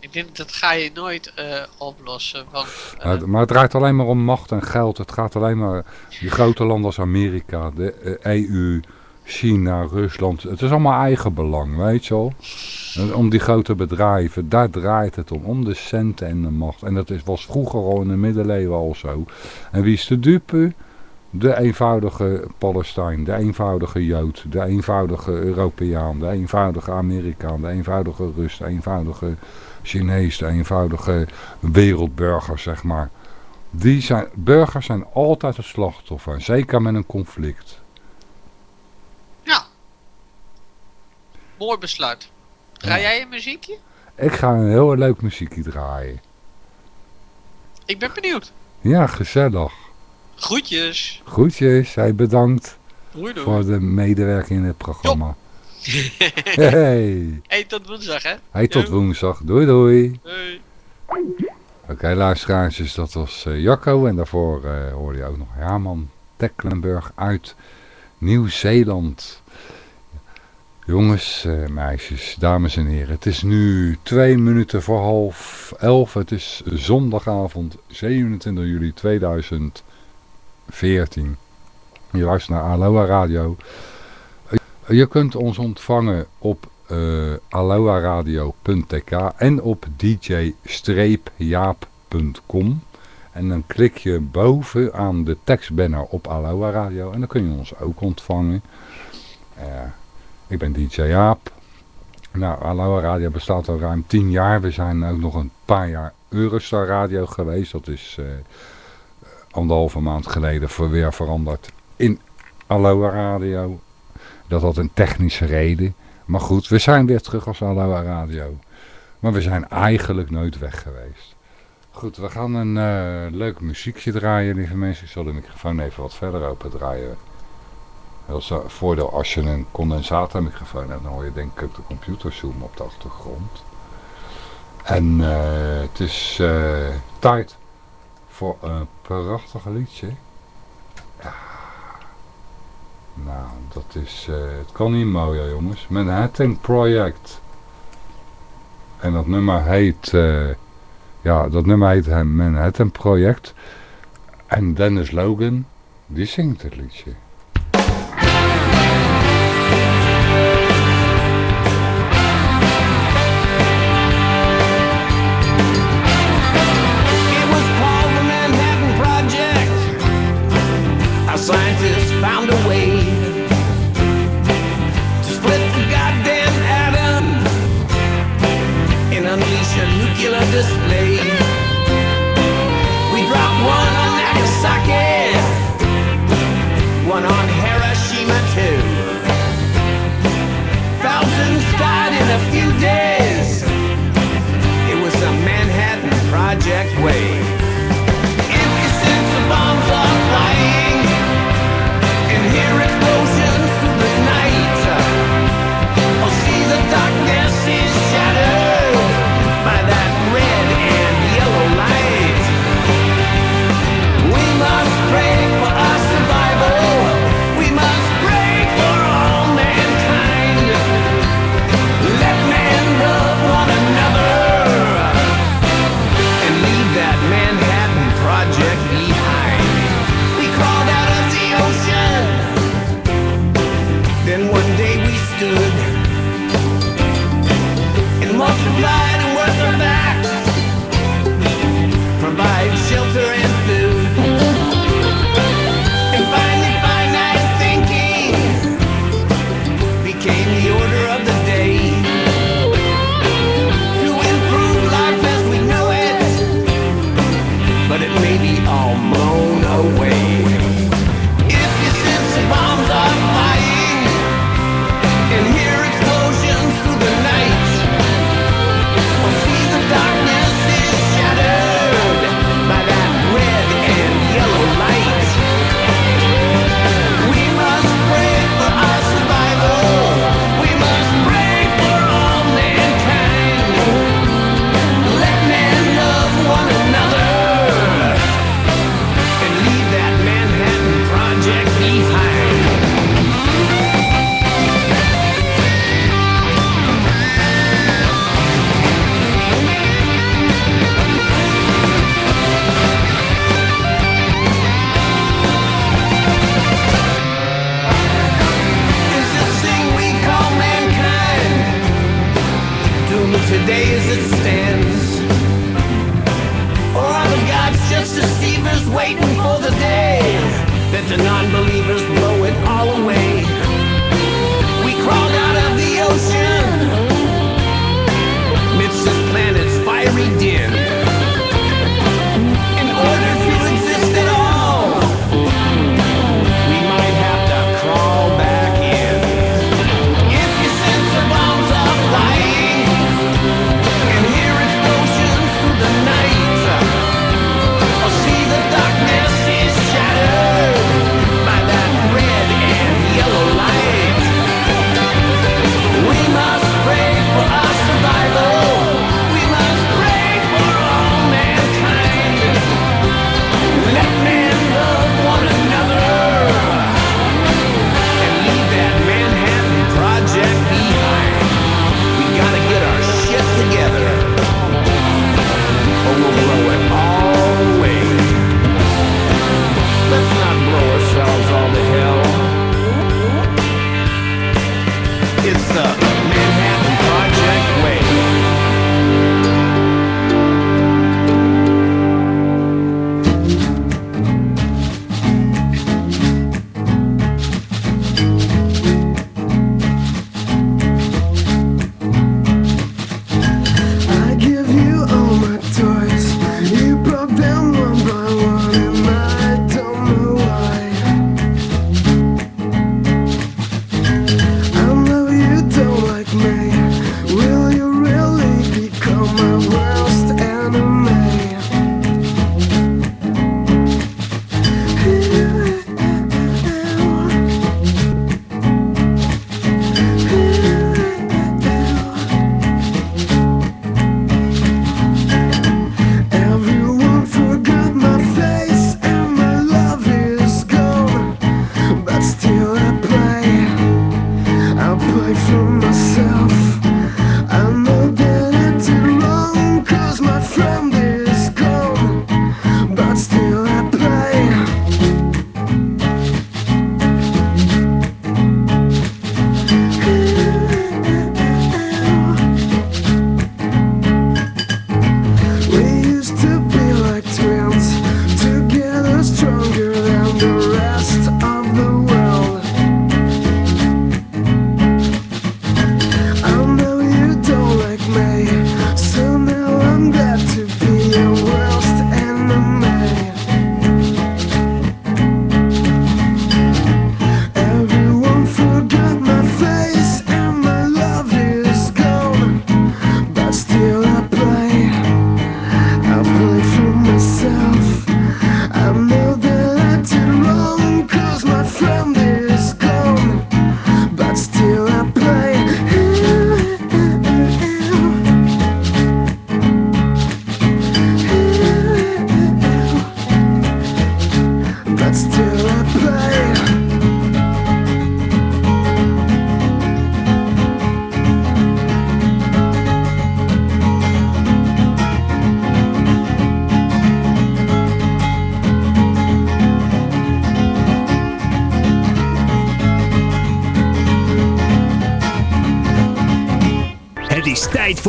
Ik denk dat ga je nooit uh, oplossen. Want, maar het draait alleen maar om macht en geld. Het gaat alleen maar, die grote landen als Amerika, de EU, China, Rusland. Het is allemaal eigen belang, weet je wel. Om die grote bedrijven, daar draait het om. Om de centen en de macht. En dat is, was vroeger al in de middeleeuwen al zo. En wie is de dupe? De eenvoudige Palestijn, de eenvoudige Jood, de eenvoudige Europeaan, de eenvoudige Amerikaan, de eenvoudige Rus, de eenvoudige Chinees, de eenvoudige wereldburger, zeg maar. Die zijn, burgers zijn altijd het slachtoffer, zeker met een conflict. Ja. Mooi besluit. Ga jij een muziekje? Ik ga een heel leuk muziekje draaien. Ik ben benieuwd. Ja, gezellig. Groetjes. Groetjes, hij bedankt voor de medewerking in het programma. hey. hey, tot woensdag hè. Hey, tot woensdag. Doei doei. Doei. Oké, okay, luisteraars, dat was uh, Jacco. En daarvoor uh, hoorde je ook nog Herman Tecklenburg uit Nieuw-Zeeland. Jongens, uh, meisjes, dames en heren. Het is nu twee minuten voor half elf. Het is zondagavond 27 juli 2014. Je luistert naar Aloha Radio. Je kunt ons ontvangen op uh, aloha-radio.tk en op dj-jaap.com. En dan klik je boven aan de tekstbanner op Aloha Radio en dan kun je ons ook ontvangen. Uh, ik ben DJ Jaap. Nou, Aloha Radio bestaat al ruim 10 jaar. We zijn ook nog een paar jaar Eurostar Radio geweest. Dat is uh, anderhalve maand geleden voor weer veranderd in Aloha Radio. Dat had een technische reden. Maar goed, we zijn weer terug als Aloha Radio. Maar we zijn eigenlijk nooit weg geweest. Goed, we gaan een uh, leuk muziekje draaien, lieve mensen. Ik zal de microfoon even wat verder open draaien. Dat is een voordeel als je een condensatormicrofoon hebt, dan hoor je denk ik de computer zoomen op de achtergrond. En uh, het is uh, tijd voor een prachtig liedje. Ja. Nou, dat is, uh, het kan niet mooier jongens. Manhattan Project. En dat nummer heet, ja, dat nummer heet Manhattan Project. En Dennis Logan, die zingt het liedje. way.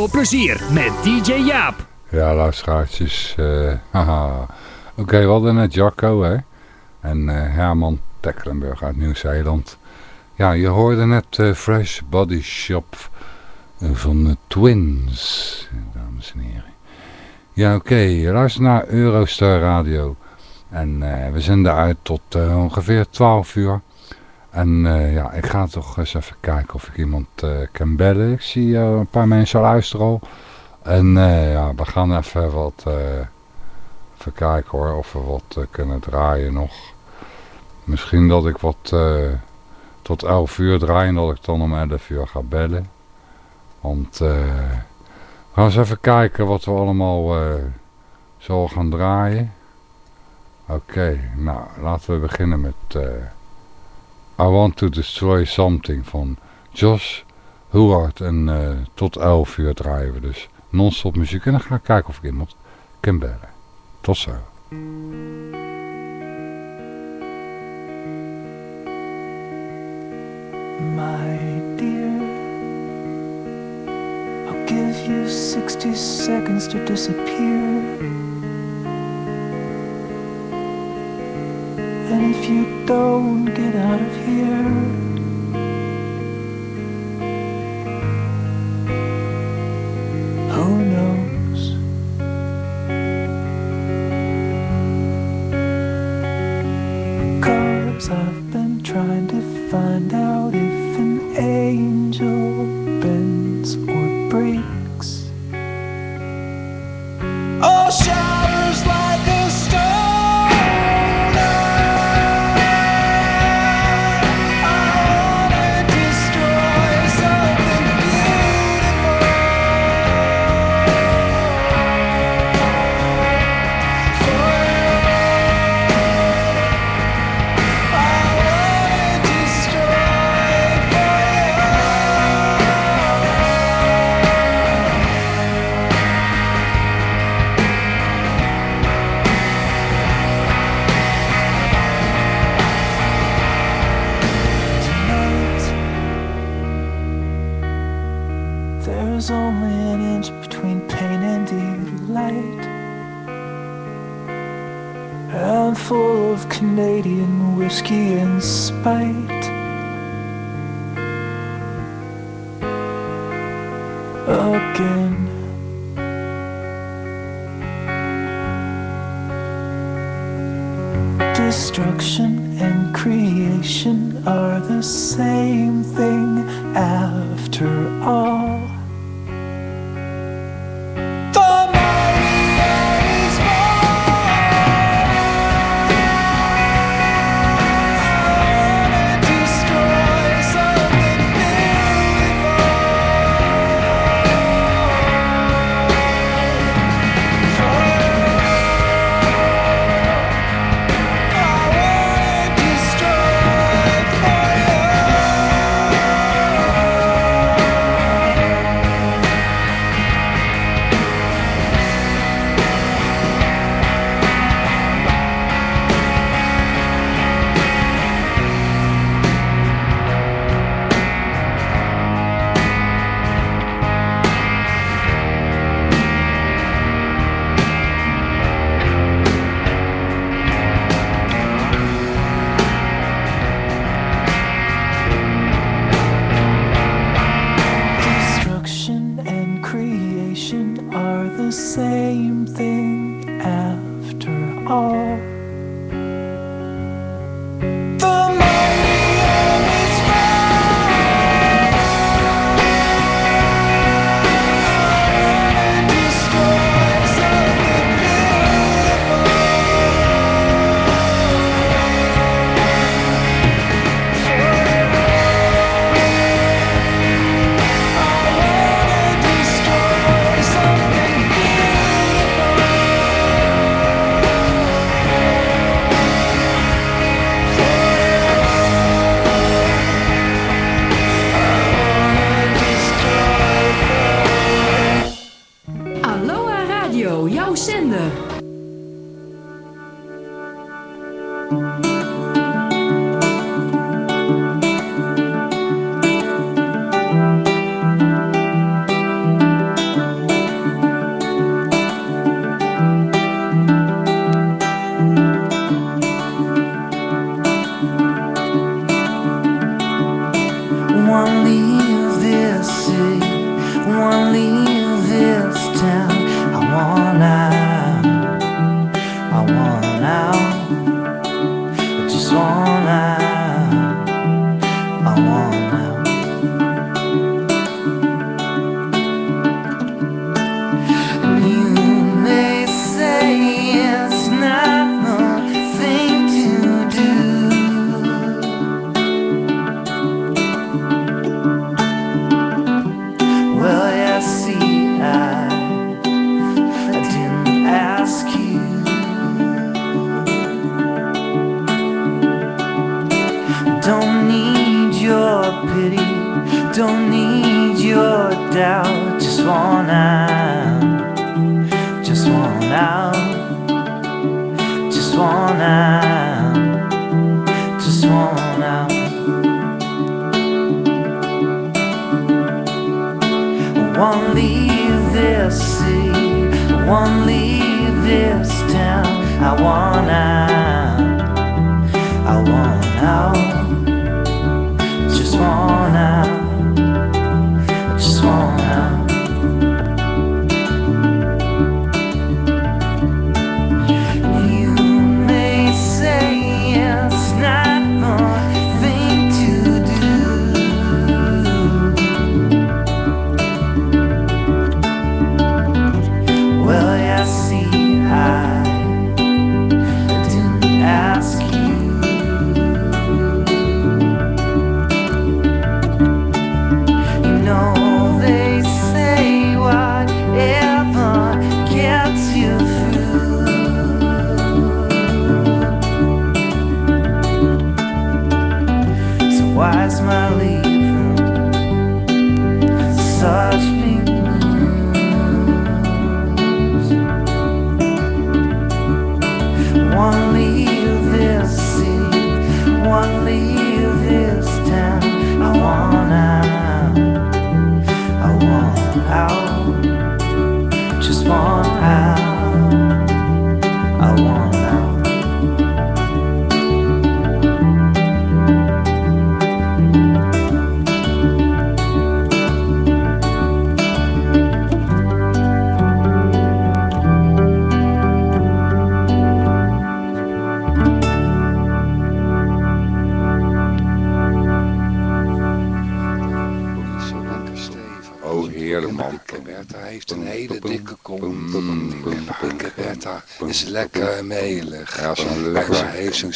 veel plezier met DJ Jaap. Ja, luisteraartjes. Eh, oké, we hadden net Jacco hè? en eh, Herman Tekkelenburg uit Nieuw-Zeeland. Ja, je hoorde net uh, Fresh Body Shop van de Twins, dames en heren. Ja, oké, okay, luister naar Eurostar Radio. En we zenden uit tot ongeveer 12 uur. En eh, ja, ik ga toch eens even kijken of ik iemand eh, kan bellen. Ik zie eh, een paar mensen luisteren al. En ja, we gaan even wat... even kijken hoor, of we wat kunnen draaien nog. Misschien dat ik wat tot 11 uur draai en dat ik dan om 11 uur ga bellen. Want... we gaan eens even kijken wat we allemaal zullen gaan draaien. Oké, nou laten we beginnen met I Want to Destroy Something van Josh Howard. En eh, tot 11 uur draaien we dus non-stop muziek. En dan ga ik kijken of ik iemand kan bellen. Tot zo. My dear, I'll give you 60 seconds to disappear. And if you don't get out of here, who knows? Cause I've been trying to find out if an angel full of Canadian whiskey and spite. Won't leave this town. I want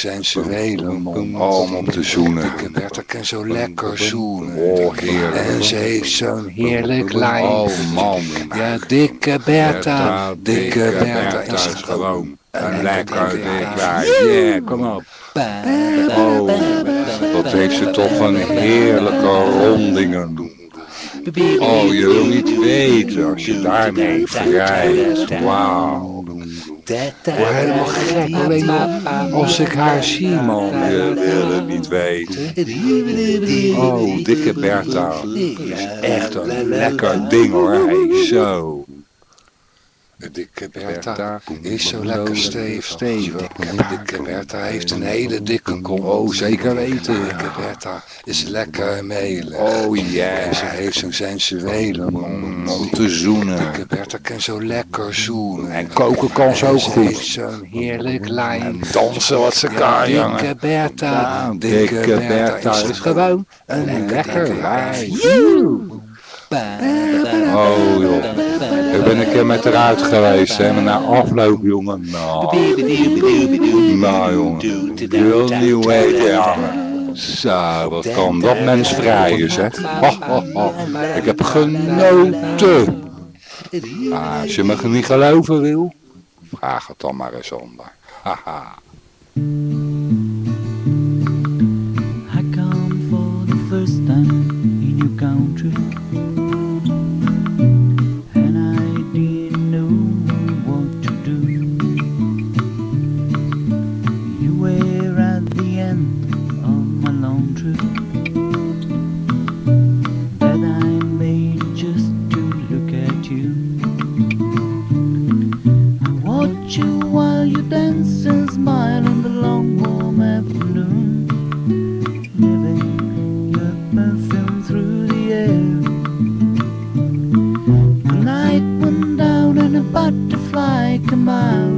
ze sensuele mond. Oh, om op te zoenen. Dikke Bertha kan zo lekker zoenen. Oh, heerlijk. En ze heeft zo'n heerlijk lijf. Oh, man. Ja, dikke Bertha. Dikke Bertha is gewoon een lekker dik wijf. Yeah, kom op. Oh, wat heeft ze toch een heerlijke rondingen. Oh, je wil niet weten als je daarmee vrijt. Wauw. Word helemaal gek alleen al als ik haar zie, man. Je wil het niet weten. Oh, dikke Bertha. Is echt een lekker ding hoor. Hey, zo. De dikke Bertha is zo lekker stevig. Dikke, dikke Bertha heeft een hele dikke kont. Oh, zeker weten. Dikke Bertha is lekker melig. Oh En yeah. ze heeft zo'n sensuele mond. Te zoenen. Dikke Bertha kan zo lekker zoenen. En koken kan ze ook goed. zo'n heerlijk lijf. En dansen wat ze kan, dikke jongen. Bertha, Ja, dikke dikke Bertha is gewoon een lekker wijf. Oh joh, ik ben een keer met haar uit geweest, hè, maar na afloop jongen, nou, nou jongen, je wil niet weten, ja. Zo, wat kan dat mens vrijen, zeg. Ik heb genoten. Ah, als je me niet geloven wil, vraag het dan maar eens onder. Haha. I come for the first time in your country, you while you dance and smile in the long warm afternoon living your perfume through the air. The night went down and a butterfly came out,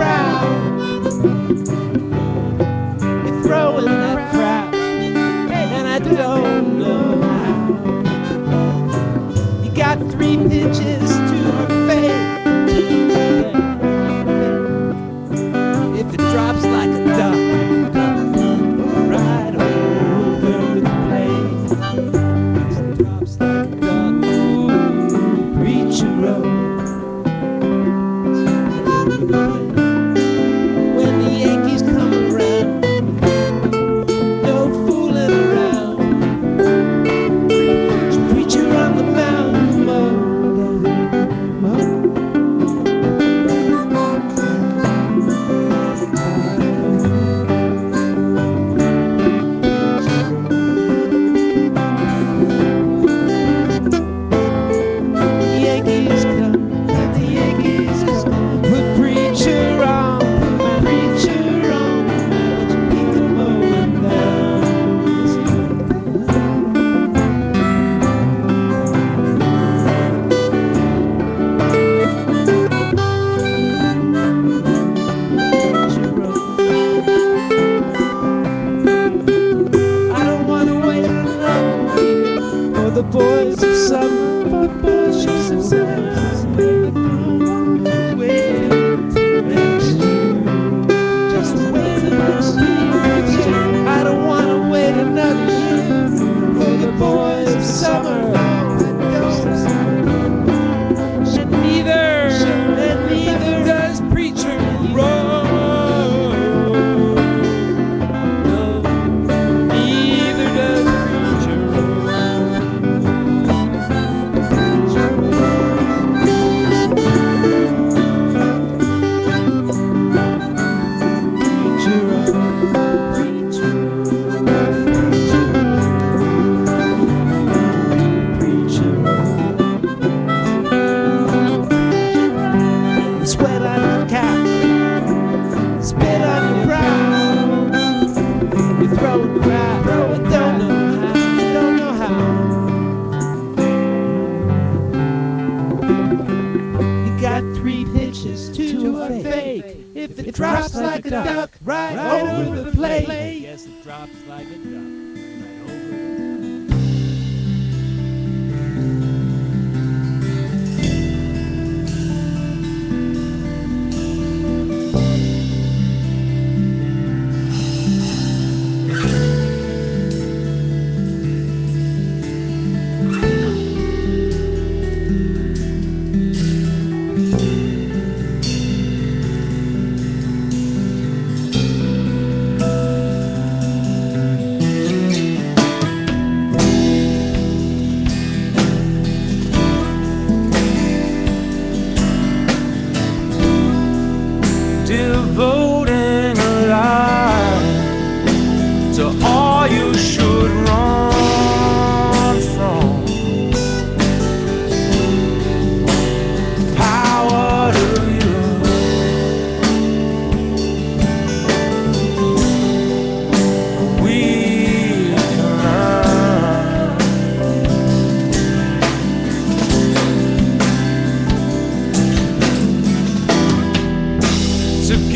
on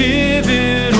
give it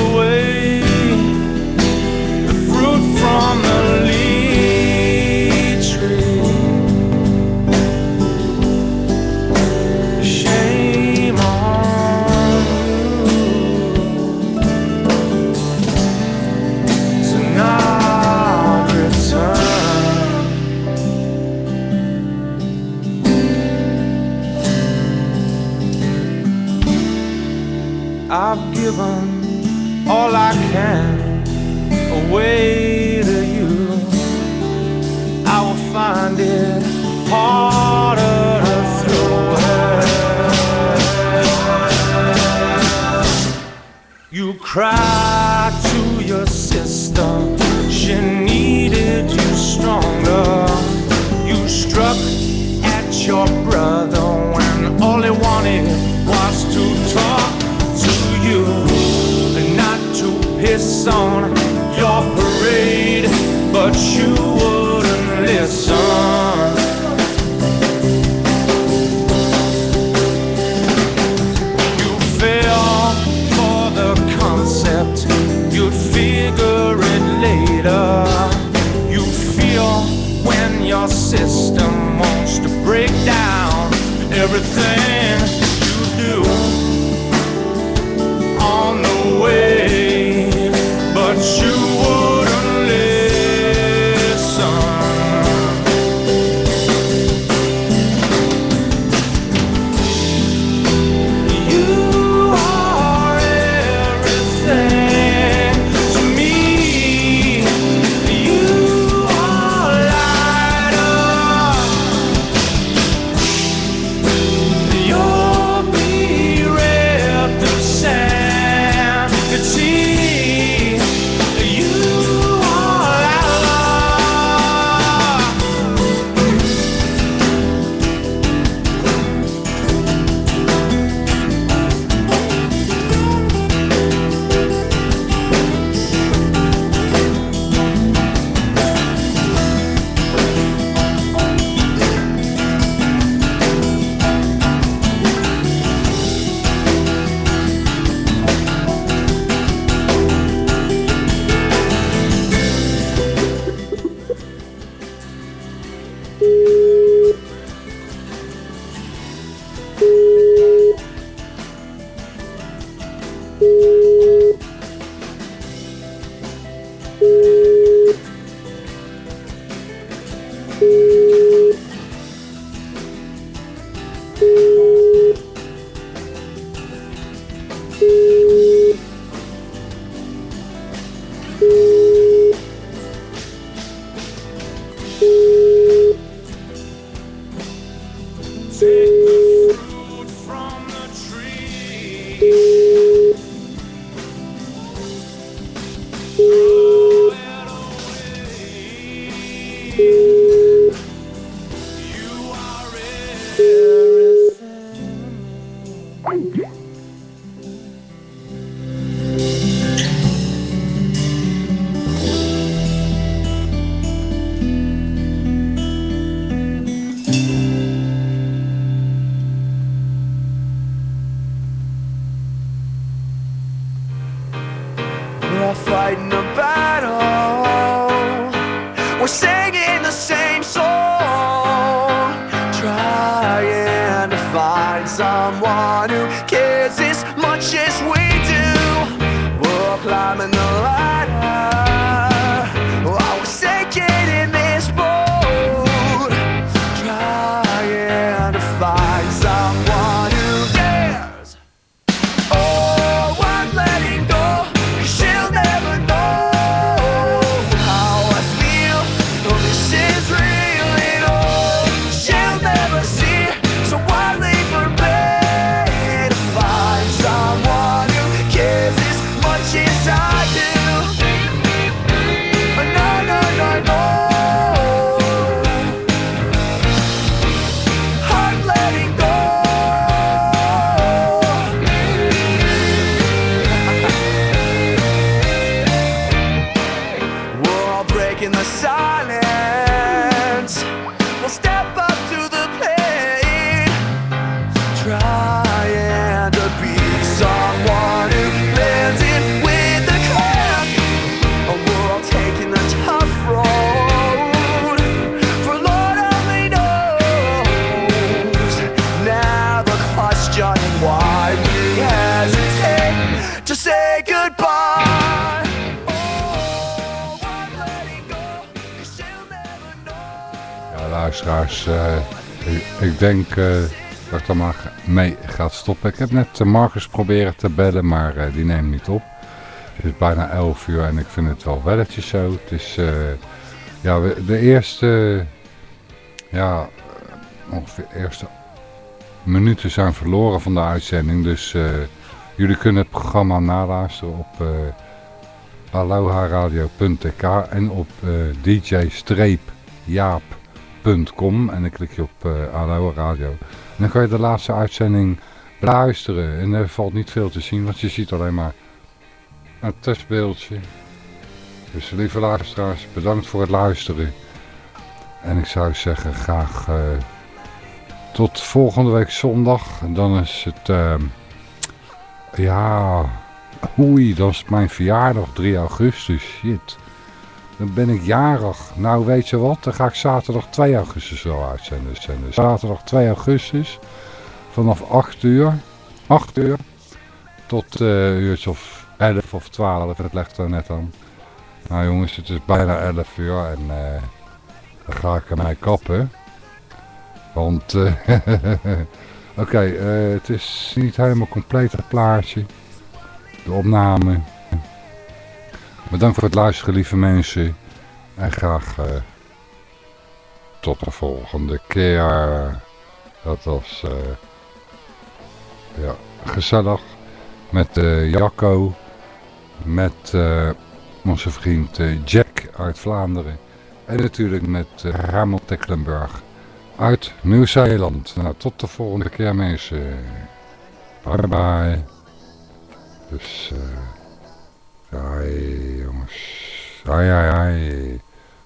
fighting a battle. We're singing luisteraars, eh, ik, denk eh, dat ik er maar mee ga stoppen. Ik heb net eh, Marcus proberen te bellen, maar die neemt niet op. Het is bijna 11 uur en ik vind het wel welletjes zo. Het is, ja, de eerste, ja, ongeveer eerste minuten zijn verloren van de uitzending. Dus jullie kunnen het programma naluisteren op eh aloharadio.tk en op eh En dan klik je op eh Aloha Radio. En dan kan je de laatste uitzending beluisteren. En er valt niet veel te zien, want je ziet alleen maar een testbeeldje. Dus lieve luisteraars, bedankt voor het luisteren. En ik zou zeggen, graag eh, tot volgende week zondag. En dan is het, ehm, ja, oei, dat is mijn verjaardag, 3 augustus, shit. Dan ben ik jarig. Nou, weet je wat, dan ga ik zaterdag 2 augustus wel uitzenden. zenden. Zaterdag 2 augustus, vanaf 8 uur, 8 uur, tot eh uurtje of 11 of 12, het legt er net aan. Nou jongens, het is bijna 11 uur en eh, dan ga ik ermee kappen. Want, eh, oké, eh, het is niet helemaal compleet het plaatje. De opname. Bedankt voor het luisteren, lieve mensen. En graag eh, tot de volgende keer. Dat was eh, ja, gezellig. Met eh, Jacco. Met onze vriend Jack uit Vlaanderen. En natuurlijk met uh, Ramon Tecklenburg uit Nieuw-Zeeland. Nou, tot de volgende keer mensen. Bye bye. Dus, hoi jongens. Hoi, hoi, hoi.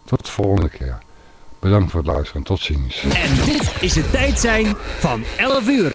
Tot de volgende keer. Bedankt voor het luisteren. Tot ziens. En dit is het tijd zijn van 11 uur.